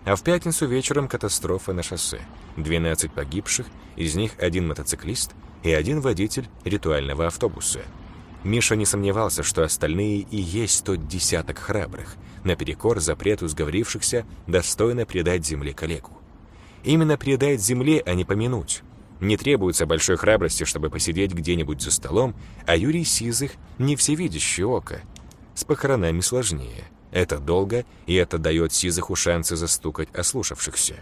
А в пятницу вечером катастрофа на шоссе. 12 погибших, из них один мотоциклист и один водитель ритуального автобуса. Миша не сомневался, что остальные и есть тот десяток храбрых, наперекор запрету сговорившихся достойно предать земле коллегу. Именно предать земле, а не помянуть. Не требуется большой храбрости, чтобы посидеть где-нибудь за столом, а Юрий Сизых — не всевидящее око. С похоронами сложнее. Это долго, и это дает Сизыху шансы застукать ослушавшихся.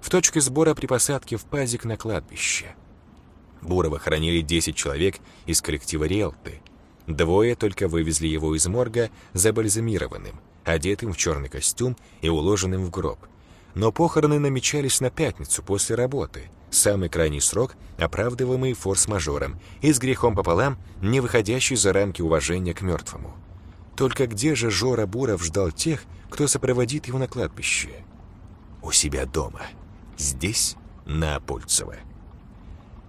В точке сбора при посадке в пазик на кладбище. Бурова хоронили 10 человек из коллектива «Риэлты». Двое только вывезли его из морга забальзамированным, одетым в черный костюм и уложенным в гроб. Но похороны намечались на пятницу после работы, самый крайний срок, оправдываемый форс-мажором и с грехом пополам, не выходящий за рамки уважения к мертвому. Только где же Жора Буров ждал тех, кто сопроводит его на кладбище? У себя дома. Здесь, на Апольцево.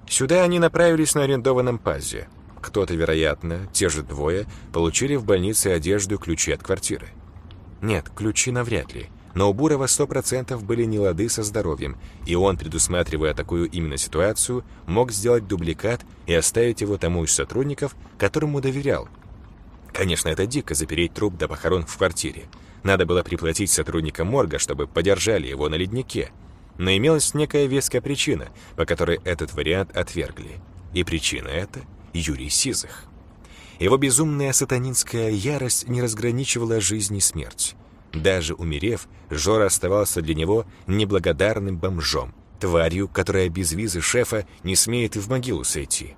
Сюда они направились на арендованном пазе. Кто-то, вероятно, те же двое, получили в больнице одежду ключи от квартиры. Нет, ключи навряд ли. Но у Бурова сто процентов были нелады со здоровьем, и он, предусматривая такую именно ситуацию, мог сделать дубликат и оставить его тому из сотрудников, которому доверял. Конечно, это дико запереть труп до похорон в квартире. Надо было приплатить сотрудникам морга, чтобы подержали его на леднике. Но имелась некая веская причина, по которой этот вариант отвергли. И причина эта — Юрий Сизых. Его безумная сатанинская ярость не разграничивала жизнь и смерть. Даже умерев, Жора оставался для него неблагодарным бомжом, тварью, которая без визы шефа не смеет и в могилу сойти.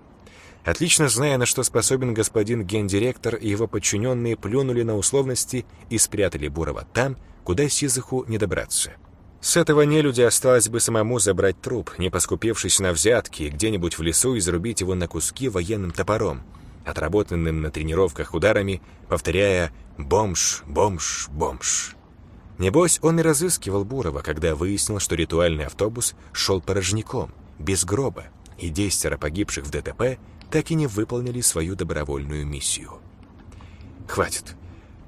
Отлично зная, на что способен господин гендиректор и его подчиненные плюнули на условности и спрятали Бурова там, куда Сизыху не добраться. С этого нелюдя осталось бы самому забрать труп, не поскупившись на взятки, где-нибудь в лесу и зарубить его на куски военным топором, отработанным на тренировках ударами, повторяя «бомж, бомж, бомж». Небось, он и разыскивал Бурова, когда выяснил, что ритуальный автобус шел порожняком, без гроба, и десятеро погибших в ДТП так и не выполнили свою добровольную миссию. «Хватит.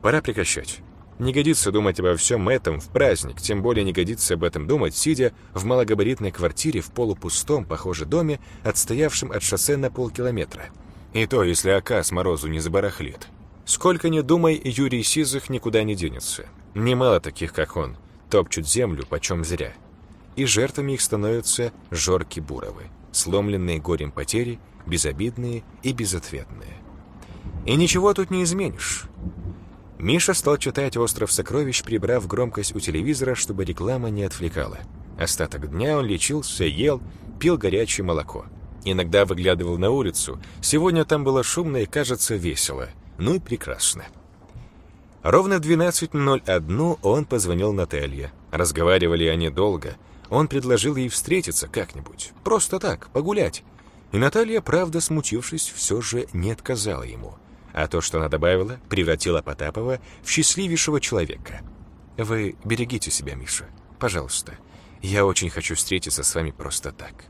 Пора прекращать. Не годится думать обо всем этом в праздник, тем более не годится об этом думать, сидя в малогабаритной квартире в полупустом, похоже, доме, отстоявшем от шоссе на полкилометра. И то, если ока с морозу не забарахлит. Сколько ни думай, Юрий Сизых никуда не денется. Немало таких, как он, топчут землю почем зря. И жертвами их становятся Жорки Буровы, сломленные горем потери, безобидные и безответные. И ничего тут не изменишь. Миша стал читать «Остров сокровищ», прибрав громкость у телевизора, чтобы реклама не отвлекала. Остаток дня он лечился, ел, пил горячее молоко. Иногда выглядывал на улицу. Сегодня там было шумно и, кажется, весело. Ну и прекрасно. Ровно в 12.01 он позвонил Наталье. Разговаривали они долго. Он предложил ей встретиться как-нибудь. Просто так, погулять. И Наталья, правда, смутившись, все же не отказала ему. А то, что она добавила, превратила Потапова в счастливейшего человека. «Вы берегите себя, Миша. Пожалуйста. Я очень хочу встретиться с вами просто так».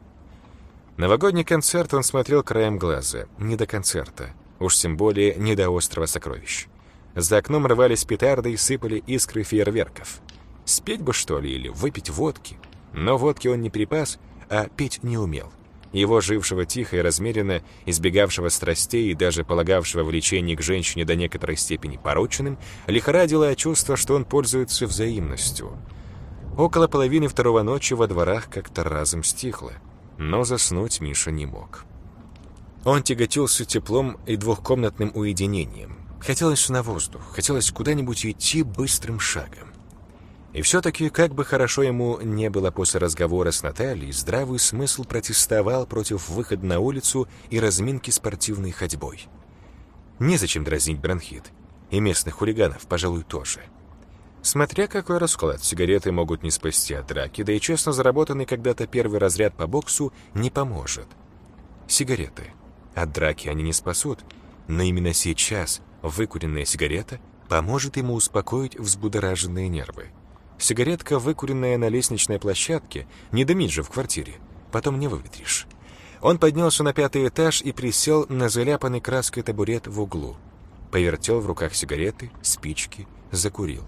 Новогодний концерт он смотрел краем глаза, не до концерта, уж тем более не до острова сокровищ. За окном рвались петарды и сыпали искры фейерверков. Спеть бы, что ли, или выпить водки? Но водки он не припас, а петь не умел. Его жившего тихо и размеренно, избегавшего страстей и даже полагавшего влечение к женщине до некоторой степени пороченным, лихорадило чувство, что он пользуется взаимностью. Около половины второго ночи во дворах как-то разом стихло, но заснуть Миша не мог. Он тяготился теплом и двухкомнатным уединением. Хотелось на воздух, хотелось куда-нибудь идти быстрым шагом. И все-таки, как бы хорошо ему не было после разговора с Натальей, здравый смысл протестовал против выхода на улицу и разминки спортивной ходьбой. Незачем дразнить бронхит. И местных хулиганов, пожалуй, тоже. Смотря какой расклад, сигареты могут не спасти от драки, да и честно заработанный когда-то первый разряд по боксу не поможет. Сигареты. От драки они не спасут, но именно сейчас выкуренная сигарета поможет ему успокоить взбудораженные нервы. Сигаретка, выкуренная на лестничной площадке, не дымит же в квартире, потом не выветришь. Он поднялся на пятый этаж и присел на заляпанный краской табурет в углу. Повертел в руках сигареты, спички, закурил.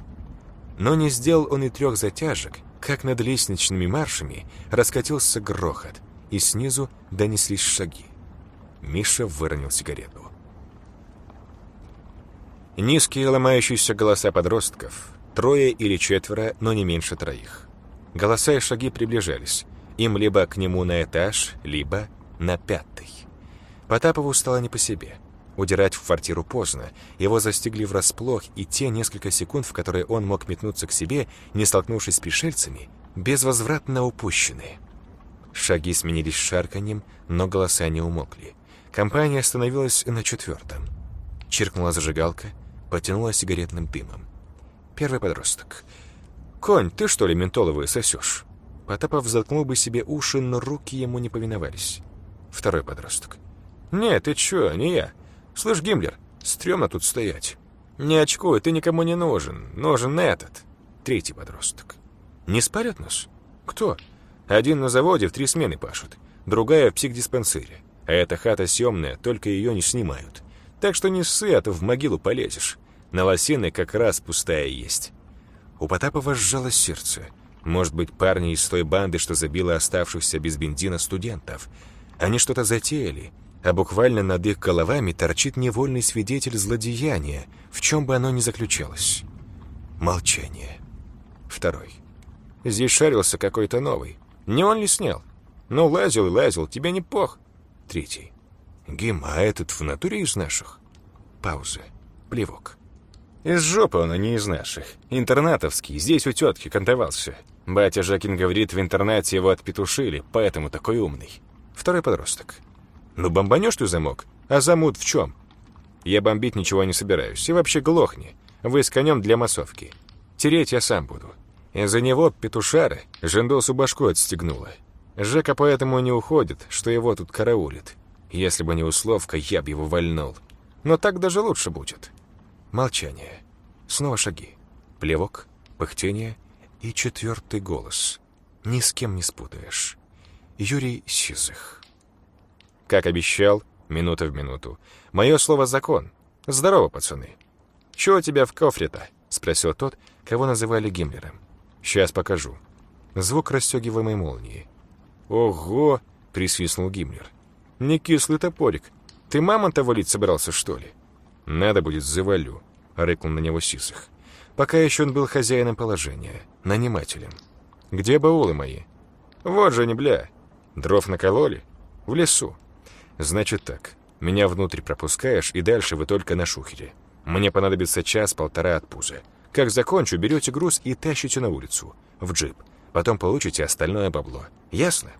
Но не сделал он и трех затяжек, как над лестничными маршами раскатился грохот, и снизу донеслись шаги. Миша выронил сигарету. Низкие ломающиеся голоса подростков, Трое или четверо, но не меньше троих. Голоса и шаги приближались. Им либо к нему на этаж, либо на пятый. Потапову стало не по себе. Удирать в квартиру поздно. Его застигли врасплох, и те несколько секунд, в которые он мог метнуться к себе, не столкнувшись с пришельцами, безвозвратно упущены. Шаги сменились шарканьем, но голоса не умолкли. Компания остановилась на четвертом. Чиркнула зажигалка, потянула сигаретным дымом. Первый подросток. «Конь, ты что ли ментоловые сосешь?» Потапов заткнул бы себе уши, но руки ему не повиновались. Второй подросток. «Нет, ты чё, не я. Слышь, Гиммлер, стрёмно тут стоять. Не очкуй, ты никому не нужен. Нужен этот». Третий подросток. «Не спарят нас?» «Кто?» «Один на заводе в три смены пашут, другая в психдиспансере. А эта хата съемная, только ее не снимают. Так что не ссы, а то в могилу полезешь. На лосины как раз пустая есть. У Потапова сжалось сердце. Может быть, парни из той банды, что забила оставшихся без бензина студентов. Они что-то затеяли, а буквально над их головами торчит невольный свидетель злодеяния, в чем бы оно ни заключалось. Молчание. Второй. Здесь шарился какой-то новый. Не он ли снял? Ну, лазил и лазил, тебе не пох. Третий. Гим, а этот в натуре из наших? Пауза. Плевок. Из жопы он, а не из наших. Интернатовский, здесь у тетки кантовался. Батя Жакин говорит, в интернате его отпетушили, поэтому такой умный. Второй подросток. Ну, бомбанешь ты замок? А замут в чем? Я бомбить ничего не собираюсь. И вообще глохни. Вы с конем для массовки. Тереть я сам буду. Из-за него петушара Жендосу башку отстегнула. Жека поэтому не уходит, что его тут караулит. Если бы не условка, я б его вальнул. Но так даже лучше будет. Молчание. Снова шаги. Плевок, пыхтение и четвертый голос. Ни с кем не спутаешь. Юрий Сизых. Как обещал, минута в минуту. Мое слово закон. Здорово, пацаны. Чего у тебя в кофре-то? спросил тот, кого называли Гиммлером. «Сейчас покажу». Звук расстегиваемой молнии. «Ого!» — присвистнул Гиммлер. «Не кислый топорик. Ты мамонта валить собирался, что ли?» «Надо будет, завалю», — рыкнул на него Сисых. Пока еще он был хозяином положения, нанимателем. «Где баулы мои?» «Вот же не бля. Дров накололи? В лесу. Значит так, меня внутрь пропускаешь, и дальше вы только на шухере. Мне понадобится час-полтора от пуза. Как закончу, берете груз и тащите на улицу, в джип. Потом получите остальное бабло. Ясно?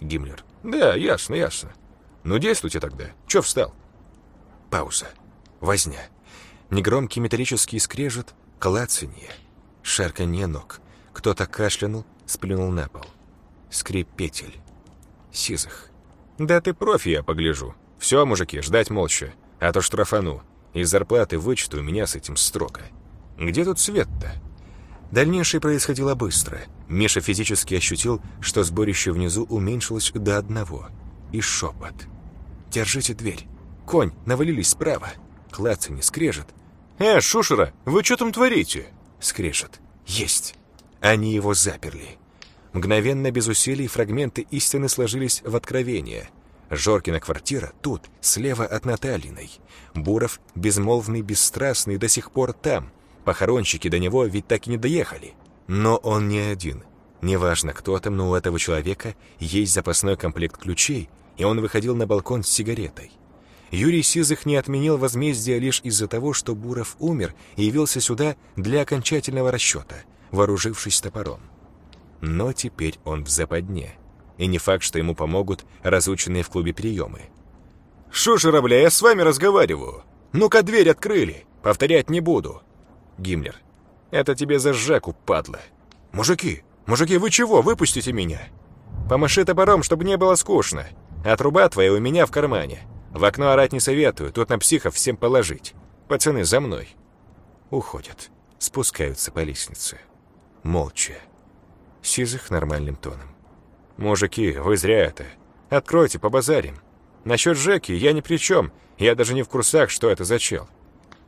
Гиммлер. Да, ясно, ясно. Ну, действуйте тогда. Че встал? Пауза. Возня. Негромкий металлический скрежет, клацанье. Шарканье ног. Кто-то кашлянул, сплюнул на пол. Скрип петель. Сизых. Да ты профи, я погляжу. Все, мужики, ждать молча. А то штрафану. Из зарплаты вычту у меня с этим строго. Где тут свет-то? Дальнейшее происходило быстро. Миша физически ощутил, что сборище внизу уменьшилось до одного. И шепот. «Держите дверь. Конь, навалились справа. Клацанье, скрежет. «Э, Шушера, вы что там творите?» Скрежет. «Есть». Они его заперли. Мгновенно, без усилий, фрагменты истины сложились в откровение — Жоркина квартира тут, слева от Натальиной. Буров, безмолвный, бесстрастный, до сих пор там. Похоронщики до него ведь так и не доехали. Но он не один. Неважно, кто там, но у этого человека есть запасной комплект ключей, и он выходил на балкон с сигаретой. Юрий Сизых не отменил возмездие лишь из-за того, что Буров умер и явился сюда для окончательного расчета, вооружившись топором. Но теперь он в западне и не факт, что ему помогут разученные в клубе приемы. «Шушера, бля, я с вами разговариваю! Ну-ка, дверь открыли! Повторять не буду!» Гиммлер. «Это тебе за Жаку, падла!» «Мужики! Мужики, вы чего? Выпустите меня!» «Помаши топором, чтобы не было скучно. А труба твоя у меня в кармане. В окно орать не советую, тут на психов всем положить. Пацаны, за мной!» Уходят. Спускаются по лестнице. Молча. Сизых нормальным тоном. «Мужики, вы зря это. Откройте, побазарим. Насчет Жеки я ни при чем. Я даже не в курсах, что это за чел».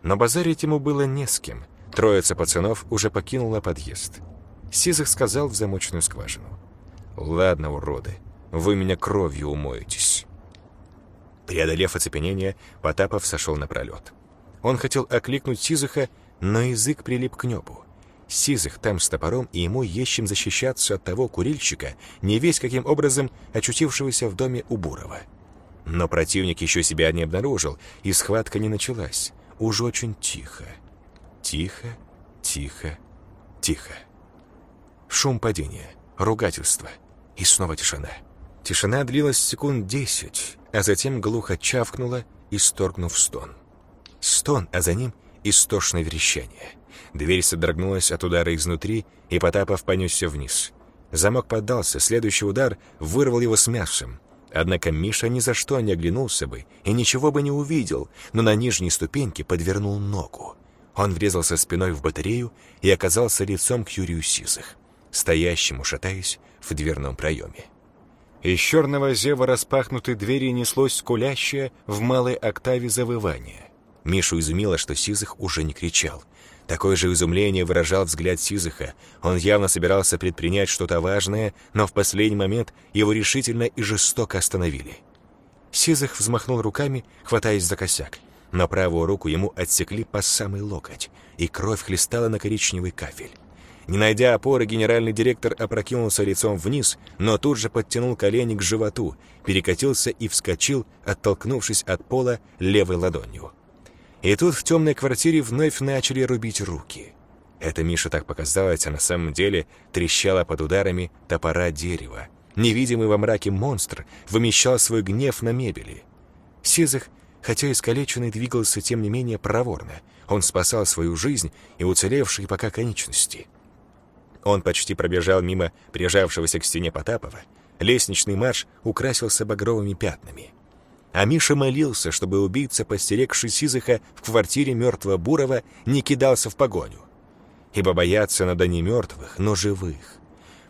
Но базарить ему было не с кем. Троица пацанов уже покинула подъезд. Сизых сказал в замочную скважину. «Ладно, уроды, вы меня кровью умоетесь». Преодолев оцепенение, Потапов сошел на пролет. Он хотел окликнуть Сизыха, но язык прилип к небу сизых там с топором, и ему есть чем защищаться от того курильщика, не весь каким образом очутившегося в доме у Бурова. Но противник еще себя не обнаружил, и схватка не началась. Уж очень тихо. Тихо, тихо, тихо. Шум падения, ругательство. И снова тишина. Тишина длилась секунд десять, а затем глухо чавкнула, исторгнув стон. Стон, а за ним истошное верещание — Дверь содрогнулась от удара изнутри, и Потапов понесся вниз. Замок поддался, следующий удар вырвал его с мясом. Однако Миша ни за что не оглянулся бы и ничего бы не увидел, но на нижней ступеньке подвернул ногу. Он врезался спиной в батарею и оказался лицом к Юрию Сизых, стоящему, шатаясь, в дверном проеме. Из черного зева распахнутой двери неслось скулящее в малой октаве завывание. Мишу изумило, что Сизых уже не кричал. Такое же изумление выражал взгляд Сизыха. Он явно собирался предпринять что-то важное, но в последний момент его решительно и жестоко остановили. Сизых взмахнул руками, хватаясь за косяк, но правую руку ему отсекли по самый локоть, и кровь хлестала на коричневый кафель. Не найдя опоры, генеральный директор опрокинулся лицом вниз, но тут же подтянул колени к животу, перекатился и вскочил, оттолкнувшись от пола левой ладонью. И тут в темной квартире вновь начали рубить руки. Это Миша так показалось, а на самом деле трещало под ударами топора дерева. Невидимый во мраке монстр вымещал свой гнев на мебели. Сизых, хотя искалеченный, двигался тем не менее проворно. Он спасал свою жизнь и уцелевшие пока конечности. Он почти пробежал мимо прижавшегося к стене Потапова. Лестничный марш украсился багровыми пятнами. А Миша молился, чтобы убийца, постерегший Сизыха в квартире мертвого Бурова, не кидался в погоню. Ибо бояться надо не мертвых, но живых.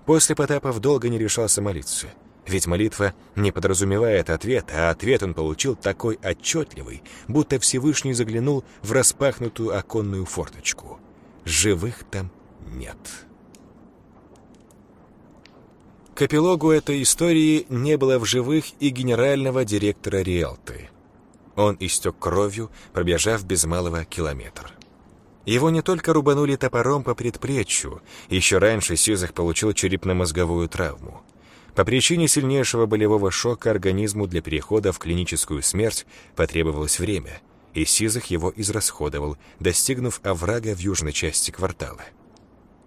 После Потапов долго не решался молиться. Ведь молитва не подразумевает ответ, а ответ он получил такой отчетливый, будто Всевышний заглянул в распахнутую оконную форточку. живых там нет. К эпилогу этой истории не было в живых и генерального директора Риэлты. Он истек кровью, пробежав без малого километр. Его не только рубанули топором по предплечью, еще раньше Сизах получил черепно-мозговую травму. По причине сильнейшего болевого шока организму для перехода в клиническую смерть потребовалось время, и Сизах его израсходовал, достигнув оврага в южной части квартала.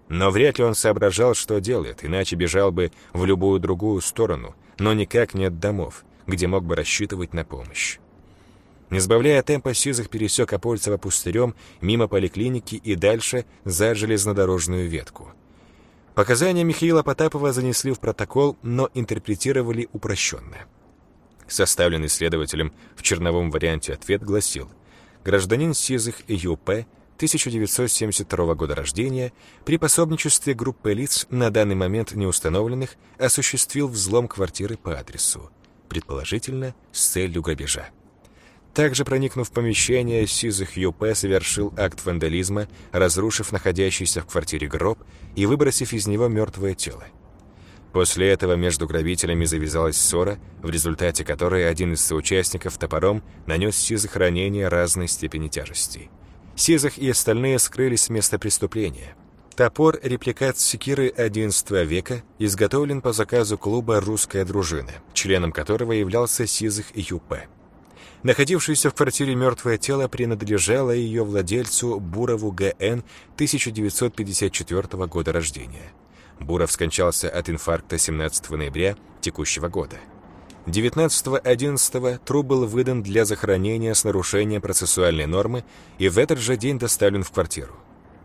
Но вряд ли он соображал, что делает, иначе бежал бы в любую другую сторону, но никак нет домов, где мог бы рассчитывать на помощь. Не сбавляя темпа, Сизых пересек Апольцево пустырем мимо поликлиники и дальше за железнодорожную ветку. Показания Михаила Потапова занесли в протокол, но интерпретировали упрощенно. Составленный следователем в черновом варианте ответ гласил «Гражданин Сизых ЮП 1972 года рождения при пособничестве группы лиц, на данный момент неустановленных, осуществил взлом квартиры по адресу, предположительно с целью грабежа. Также, проникнув в помещение, Сизых ЮП совершил акт вандализма, разрушив находящийся в квартире гроб и выбросив из него мертвое тело. После этого между грабителями завязалась ссора, в результате которой один из соучастников топором нанес Сизых ранения разной степени тяжести. Сизых и остальные скрылись с места преступления. Топор – репликат секиры XI века, изготовлен по заказу клуба «Русская дружина», членом которого являлся Сизых ЮП. Находившееся в квартире мертвое тело принадлежало ее владельцу Бурову Г.Н. 1954 года рождения. Буров скончался от инфаркта 17 ноября текущего года. 19.11 труп был выдан для захоронения с нарушением процессуальной нормы и в этот же день доставлен в квартиру.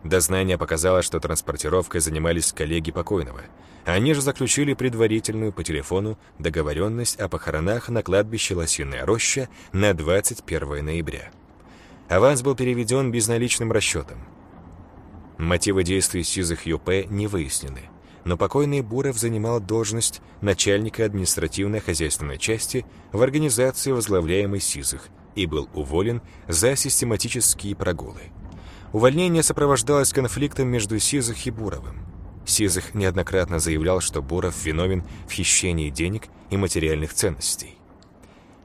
Дознание показало, что транспортировкой занимались коллеги покойного. Они же заключили предварительную по телефону договоренность о похоронах на кладбище Лосиная роща на 21 ноября. Аванс был переведен безналичным расчетом. Мотивы действий сизых ЮП не выяснены, но покойный Буров занимал должность начальника административно-хозяйственной части в организации, возглавляемой СИЗых, и был уволен за систематические прогулы. Увольнение сопровождалось конфликтом между Сизых и Буровым. Сизых неоднократно заявлял, что Буров виновен в хищении денег и материальных ценностей.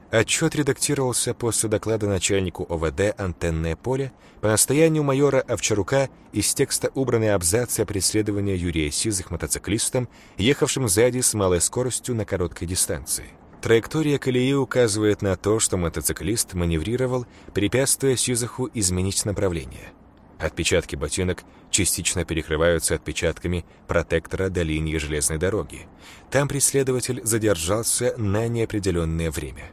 Отчет редактировался после доклада начальнику ОВД «Антенное поле» по настоянию майора Овчарука из текста убранные абзацы о преследовании Юрия Сизых мотоциклистом, ехавшим сзади с малой скоростью на короткой дистанции. Траектория колеи указывает на то, что мотоциклист маневрировал, препятствуя Сизаху изменить направление. Отпечатки ботинок частично перекрываются отпечатками протектора до линии железной дороги. Там преследователь задержался на неопределенное время.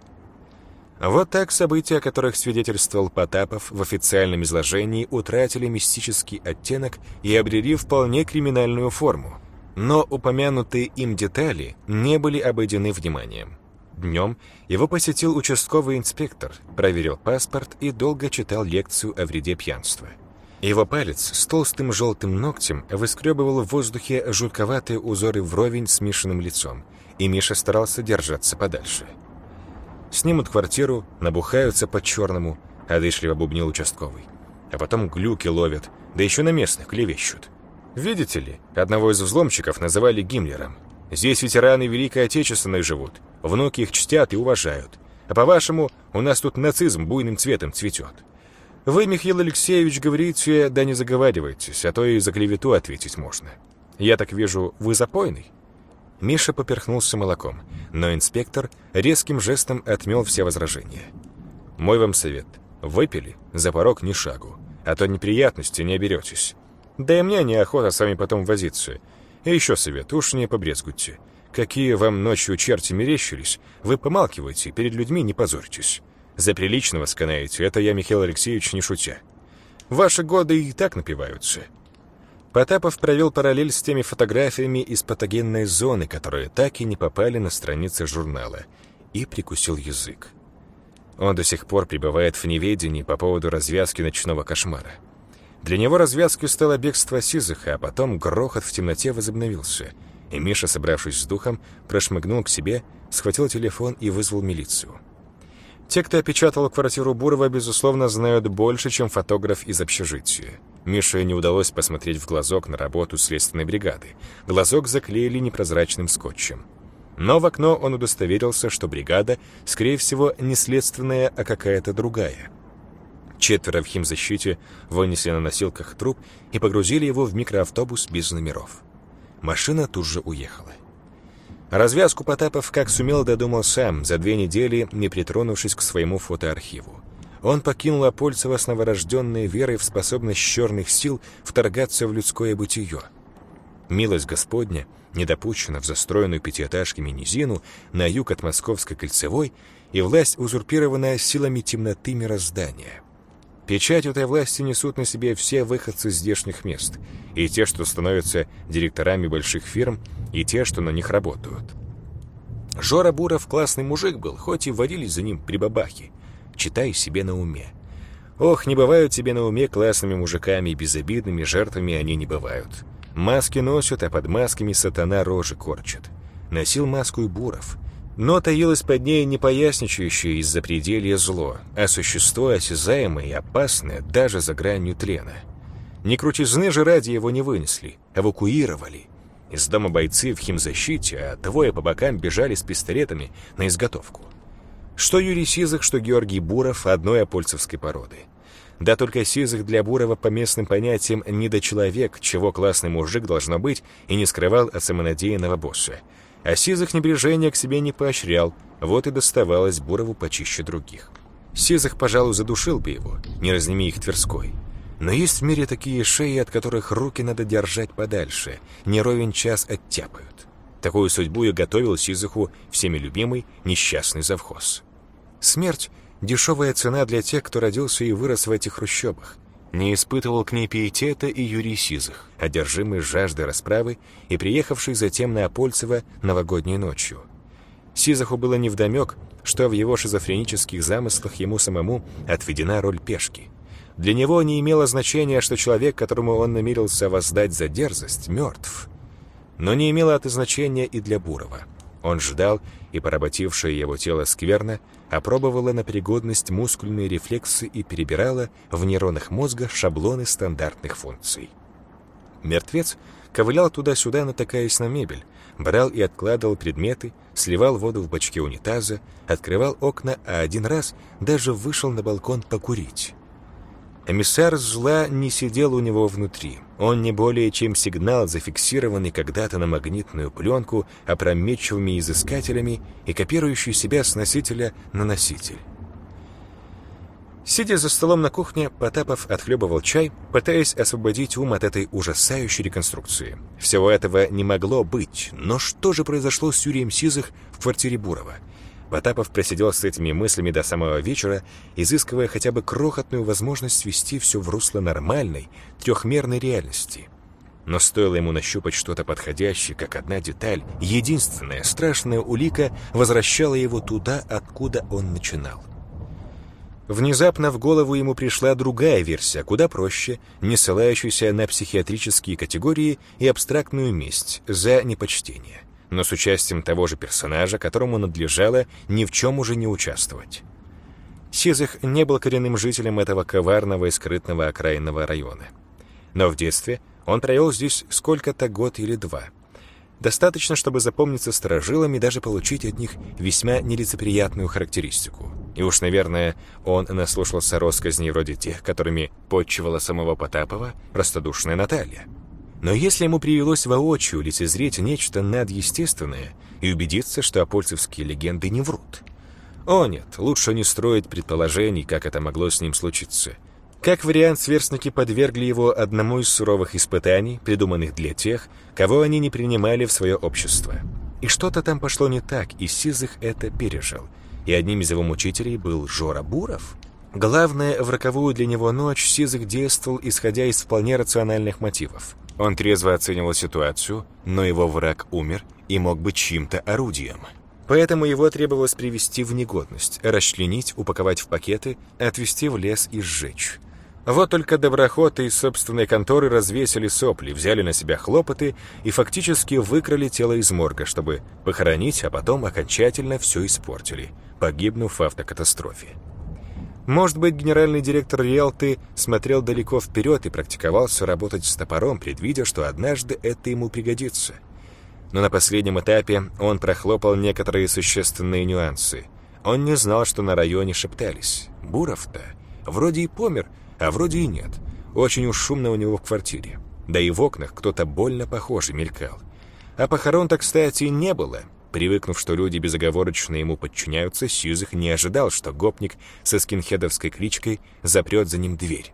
Вот так события, о которых свидетельствовал Потапов в официальном изложении, утратили мистический оттенок и обрели вполне криминальную форму. Но упомянутые им детали не были обойдены вниманием. Днем его посетил участковый инспектор, проверил паспорт и долго читал лекцию о вреде пьянства. Его палец с толстым желтым ногтем выскребывал в воздухе жутковатые узоры вровень с Мишиным лицом, и Миша старался держаться подальше. Снимут квартиру, набухаются по-черному, одышливо бубнил участковый. А потом глюки ловят, да еще на местных клевещут. Видите ли, одного из взломщиков называли Гиммлером. Здесь ветераны Великой Отечественной живут, внуки их чтят и уважают. А по-вашему, у нас тут нацизм буйным цветом цветет. Вы, Михаил Алексеевич, говорите, да не заговаривайтесь, а то и за клевету ответить можно. Я так вижу, вы запойный?» Миша поперхнулся молоком, но инспектор резким жестом отмел все возражения. «Мой вам совет. Выпили, за порог ни шагу, а то неприятности не оберетесь. Да и мне неохота с вами потом возиться. И еще совет, уж не побрезгуйте. Какие вам ночью черти мерещились, вы помалкивайте, перед людьми не позорьтесь. За приличного сканаете, это я, Михаил Алексеевич, не шутя. Ваши годы и так напиваются. Потапов провел параллель с теми фотографиями из патогенной зоны, которые так и не попали на страницы журнала, и прикусил язык. Он до сих пор пребывает в неведении по поводу развязки ночного кошмара. Для него развязкой стало бегство Сизыха, а потом грохот в темноте возобновился, и Миша, собравшись с духом, прошмыгнул к себе, схватил телефон и вызвал милицию. Те, кто опечатал квартиру Бурова, безусловно, знают больше, чем фотограф из общежития. Мише не удалось посмотреть в глазок на работу следственной бригады. Глазок заклеили непрозрачным скотчем. Но в окно он удостоверился, что бригада, скорее всего, не следственная, а какая-то другая. Четверо в химзащите вынесли на носилках труп и погрузили его в микроавтобус без номеров. Машина тут же уехала. Развязку Потапов как сумел додумал сам, за две недели не притронувшись к своему фотоархиву. Он покинул Апольцева с новорожденной верой в способность черных сил вторгаться в людское бытие. Милость Господня не допущена в застроенную пятиэтажками низину на юг от Московской кольцевой и власть, узурпированная силами темноты мироздания. Печать этой власти несут на себе все выходцы здешних мест, и те, что становятся директорами больших фирм, и те, что на них работают. Жора Буров классный мужик был, хоть и водились за ним прибабахи. Читай себе на уме. Ох, не бывают тебе на уме классными мужиками безобидными жертвами они не бывают. Маски носят, а под масками сатана рожи корчит. Носил маску и Буров. Но таилось под ней не поясничающее из-за пределья зло, а существо осязаемое и опасное даже за гранью тлена. Не крутизны же ради его не вынесли, эвакуировали. Из дома бойцы в химзащите, а двое по бокам бежали с пистолетами на изготовку. Что Юрий Сизых, что Георгий Буров одной опольцевской породы. Да только Сизых для Бурова по местным понятиям недочеловек, чего классный мужик должно быть, и не скрывал от самонадеянного босса. А Сизых небрежение к себе не поощрял, вот и доставалось Бурову почище других. Сизых, пожалуй, задушил бы его, не разними их Тверской. Но есть в мире такие шеи, от которых руки надо держать подальше, не ровен час оттяпают. Такую судьбу и готовил Сизыху всеми любимый несчастный завхоз. Смерть — дешевая цена для тех, кто родился и вырос в этих хрущобах. Не испытывал к ней пиетета и Юрий Сизых, одержимый жаждой расправы и приехавший затем на Апольцево новогодней ночью. Сизаху было невдомек, что в его шизофренических замыслах ему самому отведена роль пешки. Для него не имело значения, что человек, которому он намерился воздать за дерзость, мертв — но не имело это значения и для Бурова. Он ждал, и поработившее его тело скверно опробовало на пригодность мускульные рефлексы и перебирало в нейронах мозга шаблоны стандартных функций. Мертвец ковылял туда-сюда, натыкаясь на мебель, брал и откладывал предметы, сливал воду в бачке унитаза, открывал окна, а один раз даже вышел на балкон покурить. Эмиссар зла не сидел у него внутри. Он не более чем сигнал, зафиксированный когда-то на магнитную пленку опрометчивыми изыскателями и копирующий себя с носителя на носитель. Сидя за столом на кухне, Потапов отхлебывал чай, пытаясь освободить ум от этой ужасающей реконструкции. Всего этого не могло быть, но что же произошло с Юрием Сизых в квартире Бурова? Потапов просидел с этими мыслями до самого вечера, изыскивая хотя бы крохотную возможность свести все в русло нормальной, трехмерной реальности. Но стоило ему нащупать что-то подходящее, как одна деталь, единственная страшная улика возвращала его туда, откуда он начинал. Внезапно в голову ему пришла другая версия, куда проще, не ссылающаяся на психиатрические категории и абстрактную месть за непочтение но с участием того же персонажа, которому надлежало ни в чем уже не участвовать. Сизых не был коренным жителем этого коварного и скрытного окраинного района. Но в детстве он провел здесь сколько-то год или два. Достаточно, чтобы запомниться сторожилами и даже получить от них весьма нелицеприятную характеристику. И уж, наверное, он наслушался россказней вроде тех, которыми подчивала самого Потапова простодушная Наталья. Но если ему привелось воочию лицезреть нечто надъестественное и убедиться, что апольцевские легенды не врут. О нет, лучше не строить предположений, как это могло с ним случиться. Как вариант, сверстники подвергли его одному из суровых испытаний, придуманных для тех, кого они не принимали в свое общество. И что-то там пошло не так, и Сизых это пережил. И одним из его мучителей был Жора Буров. Главное, в роковую для него ночь Сизых действовал, исходя из вполне рациональных мотивов. Он трезво оценивал ситуацию, но его враг умер и мог быть чьим-то орудием. Поэтому его требовалось привести в негодность, расчленить, упаковать в пакеты, отвезти в лес и сжечь. Вот только доброхоты из собственной конторы развесили сопли, взяли на себя хлопоты и фактически выкрали тело из морга, чтобы похоронить, а потом окончательно все испортили, погибнув в автокатастрофе. Может быть, генеральный директор Риэлты смотрел далеко вперед и практиковался работать с топором, предвидя, что однажды это ему пригодится. Но на последнем этапе он прохлопал некоторые существенные нюансы. Он не знал, что на районе шептались. Буров-то вроде и помер, а вроде и нет. Очень уж шумно у него в квартире. Да и в окнах кто-то больно похожий мелькал. А похорон-то, кстати, не было. Привыкнув, что люди безоговорочно ему подчиняются, Сьюзах не ожидал, что гопник со скинхедовской кличкой запрет за ним дверь.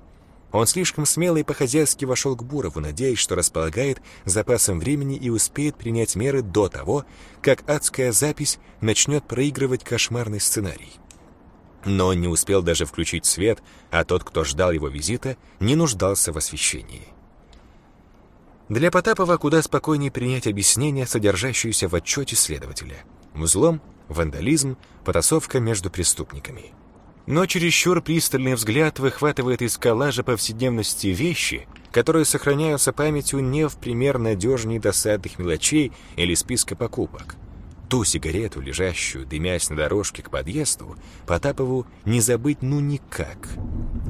Он слишком смело и по-хозяйски вошел к Бурову, надеясь, что располагает запасом времени и успеет принять меры до того, как адская запись начнет проигрывать кошмарный сценарий. Но он не успел даже включить свет, а тот, кто ждал его визита, не нуждался в освещении. Для Потапова куда спокойнее принять объяснение, содержащееся в отчете следователя. Взлом, вандализм, потасовка между преступниками. Но чересчур пристальный взгляд выхватывает из коллажа повседневности вещи, которые сохраняются памятью не в пример надежней досадных мелочей или списка покупок. Ту сигарету, лежащую, дымясь на дорожке к подъезду, Потапову не забыть ну никак.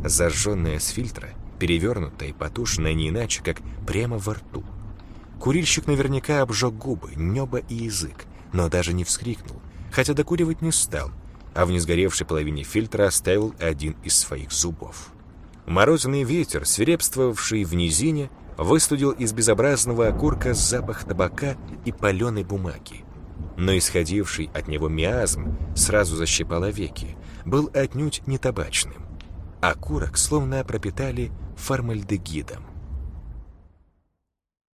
Зажженная с фильтра, перевернутая и потушенная не иначе, как прямо во рту. Курильщик наверняка обжег губы, небо и язык, но даже не вскрикнул, хотя докуривать не стал, а в несгоревшей половине фильтра оставил один из своих зубов. Морозный ветер, свирепствовавший в низине, выстудил из безобразного окурка запах табака и паленой бумаги. Но исходивший от него миазм сразу защипал веки, был отнюдь не табачным. Окурок словно пропитали формальдегидом.